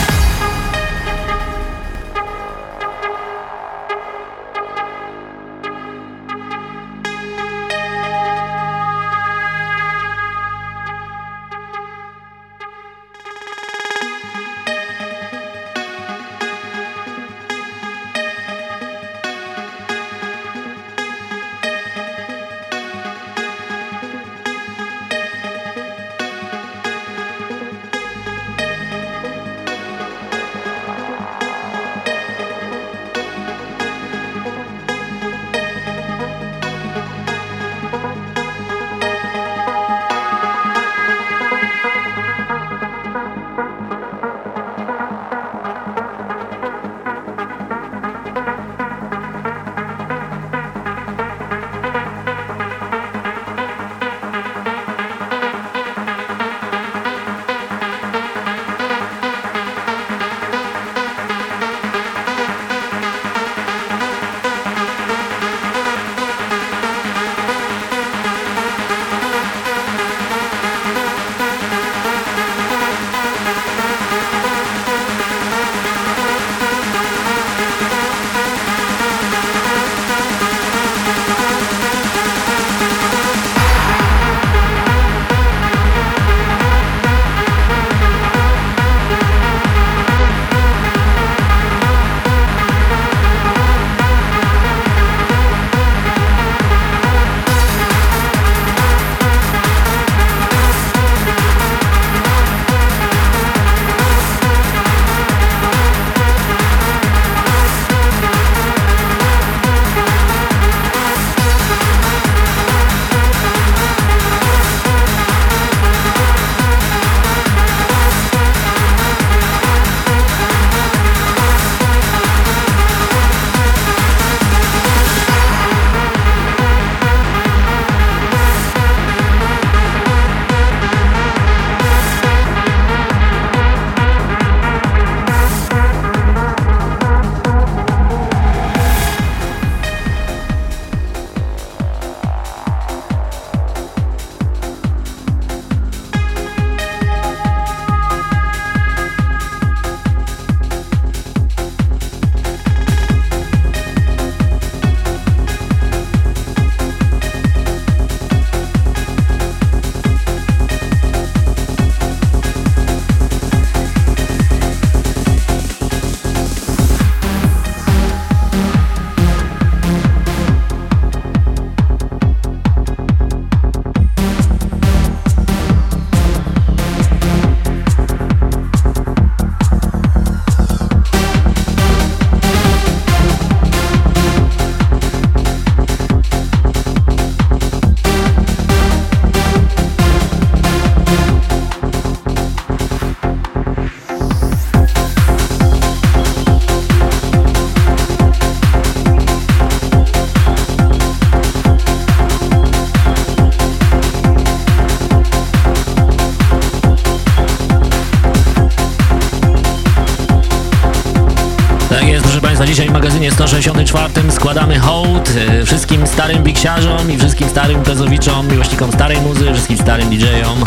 Speaker 1: Wszystkim starym biksiarzom i wszystkim starym imprezowiczom, miłośnikom starej muzy, wszystkim starym DJ-om,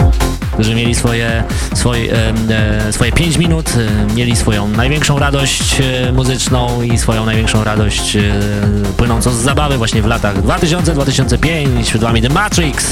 Speaker 1: którzy mieli swoje, swoj, e, e, swoje 5 minut, e, mieli swoją największą radość e, muzyczną i swoją największą radość płynącą z zabawy właśnie w latach 2000-2005. Przed Wami The Matrix.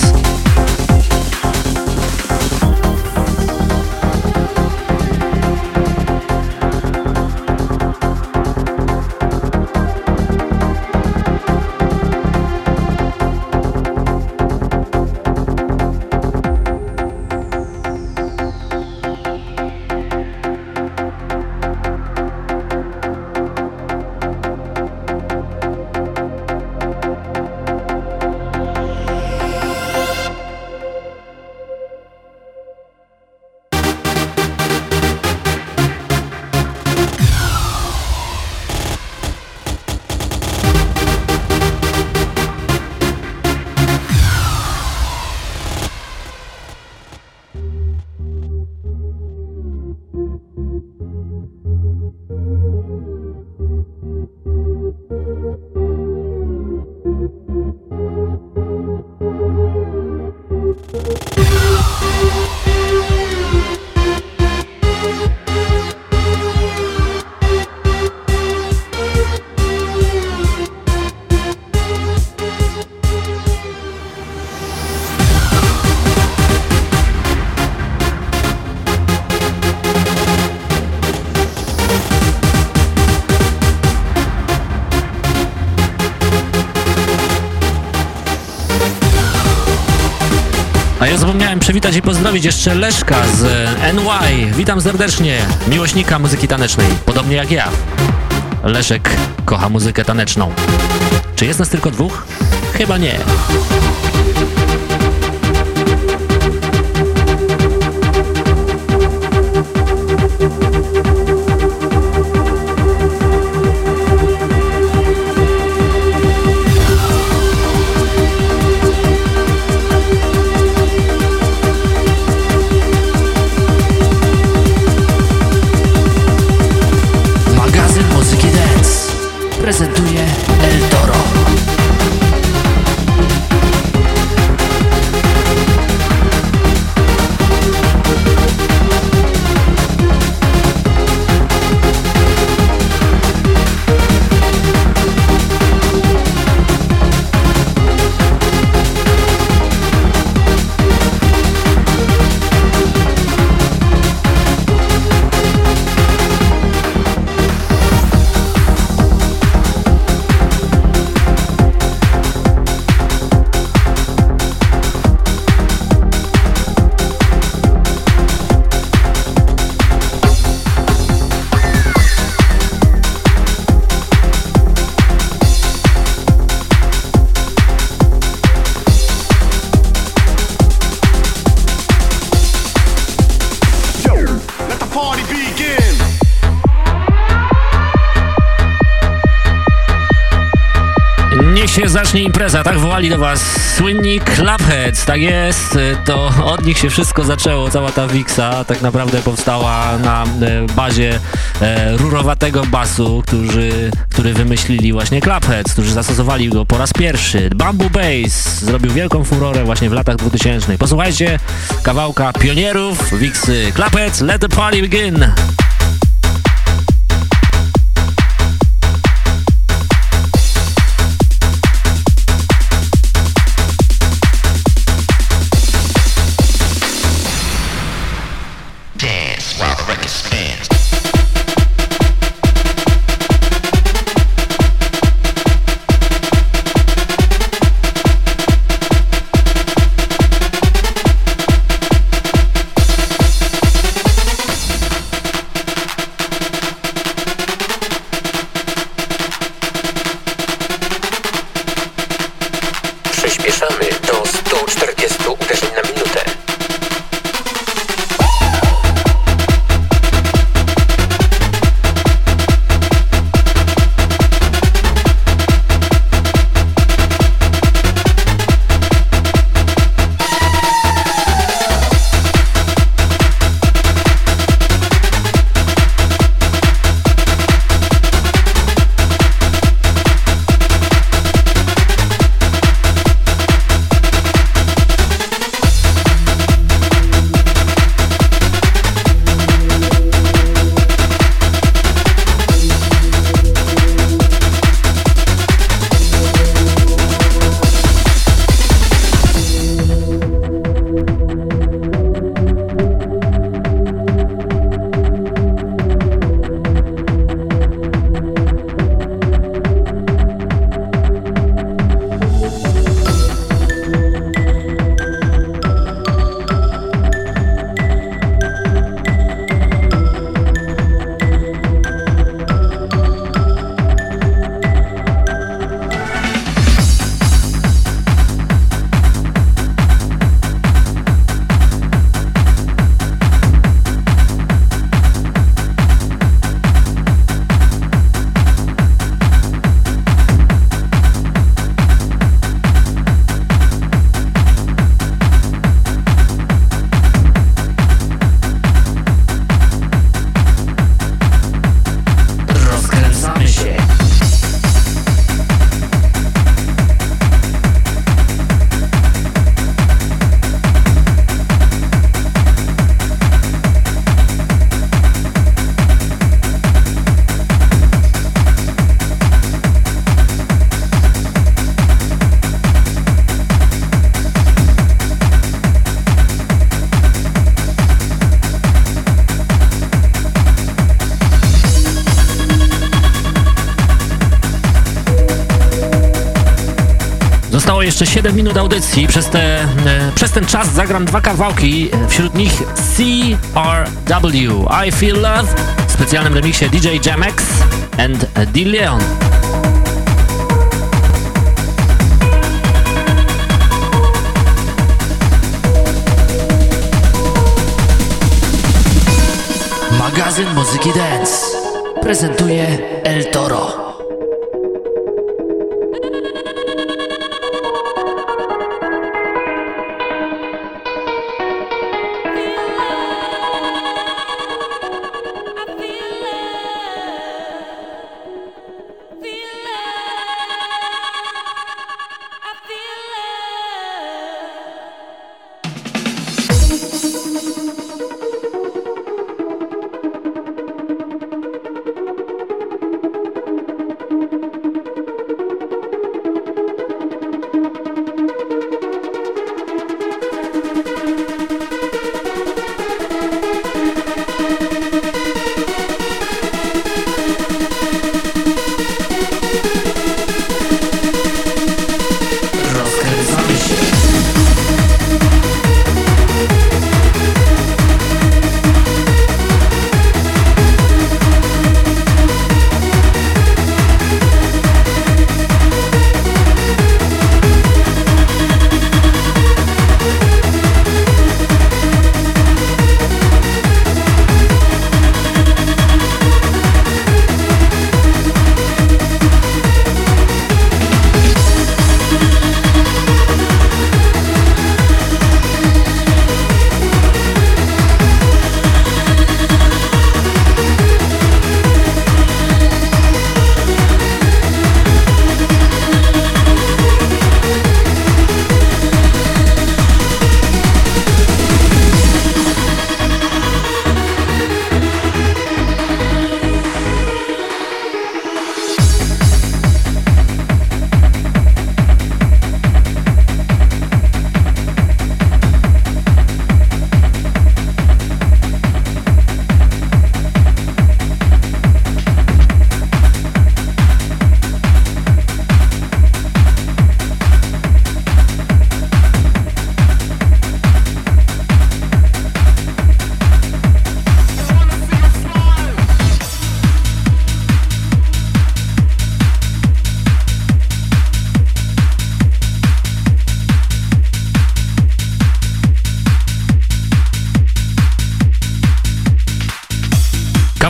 Speaker 1: Przywitać i pozdrowić jeszcze Leszka z NY. Witam serdecznie, miłośnika muzyki tanecznej, podobnie jak ja. Leszek kocha muzykę taneczną. Czy jest nas tylko dwóch? Chyba nie. Zacznie impreza, tak wołali do was słynni Clubheads, tak jest, to od nich się wszystko zaczęło, cała ta Wixa tak naprawdę powstała na e, bazie e, rurowatego basu, którzy, który wymyślili właśnie Clubheads, którzy zastosowali go po raz pierwszy. Bamboo Bass zrobił wielką furorę właśnie w latach 2000. Posłuchajcie kawałka pionierów Wixy Clubheads, Let the Party Begin! Zostało jeszcze 7 minut audycji. Przez, te, e, przez ten czas zagram dwa kawałki, e, wśród nich CRW I Feel Love w specjalnym remiksie DJ Jamex and D. Leon.
Speaker 9: Magazyn Muzyki Dance prezentuje El Toro.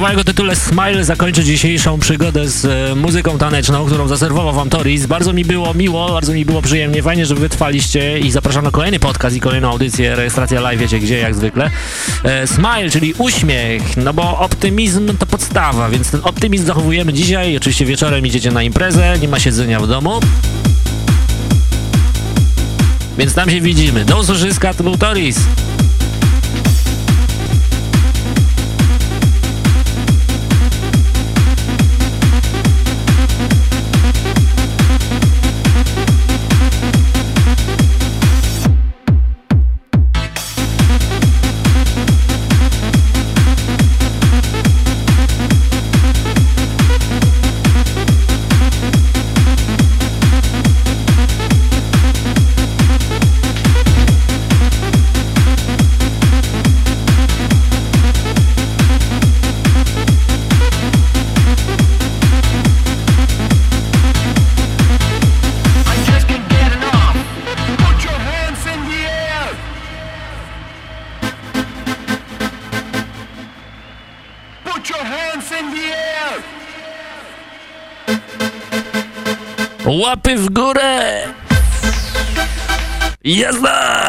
Speaker 1: Kawałek o tytule Smile zakończy dzisiejszą przygodę z e, muzyką taneczną, którą zaserwował wam Toris. Bardzo mi było miło, bardzo mi było przyjemnie, fajnie, że wytrwaliście i zapraszam na kolejny podcast i kolejną audycję, rejestracja live, wiecie gdzie, jak zwykle. E, smile, czyli uśmiech, no bo optymizm to podstawa, więc ten optymizm zachowujemy dzisiaj. Oczywiście wieczorem idziecie na imprezę, nie ma siedzenia w domu. Więc tam się widzimy. Do usłyszyska, to był Toris. Łapy w górę! Jazda!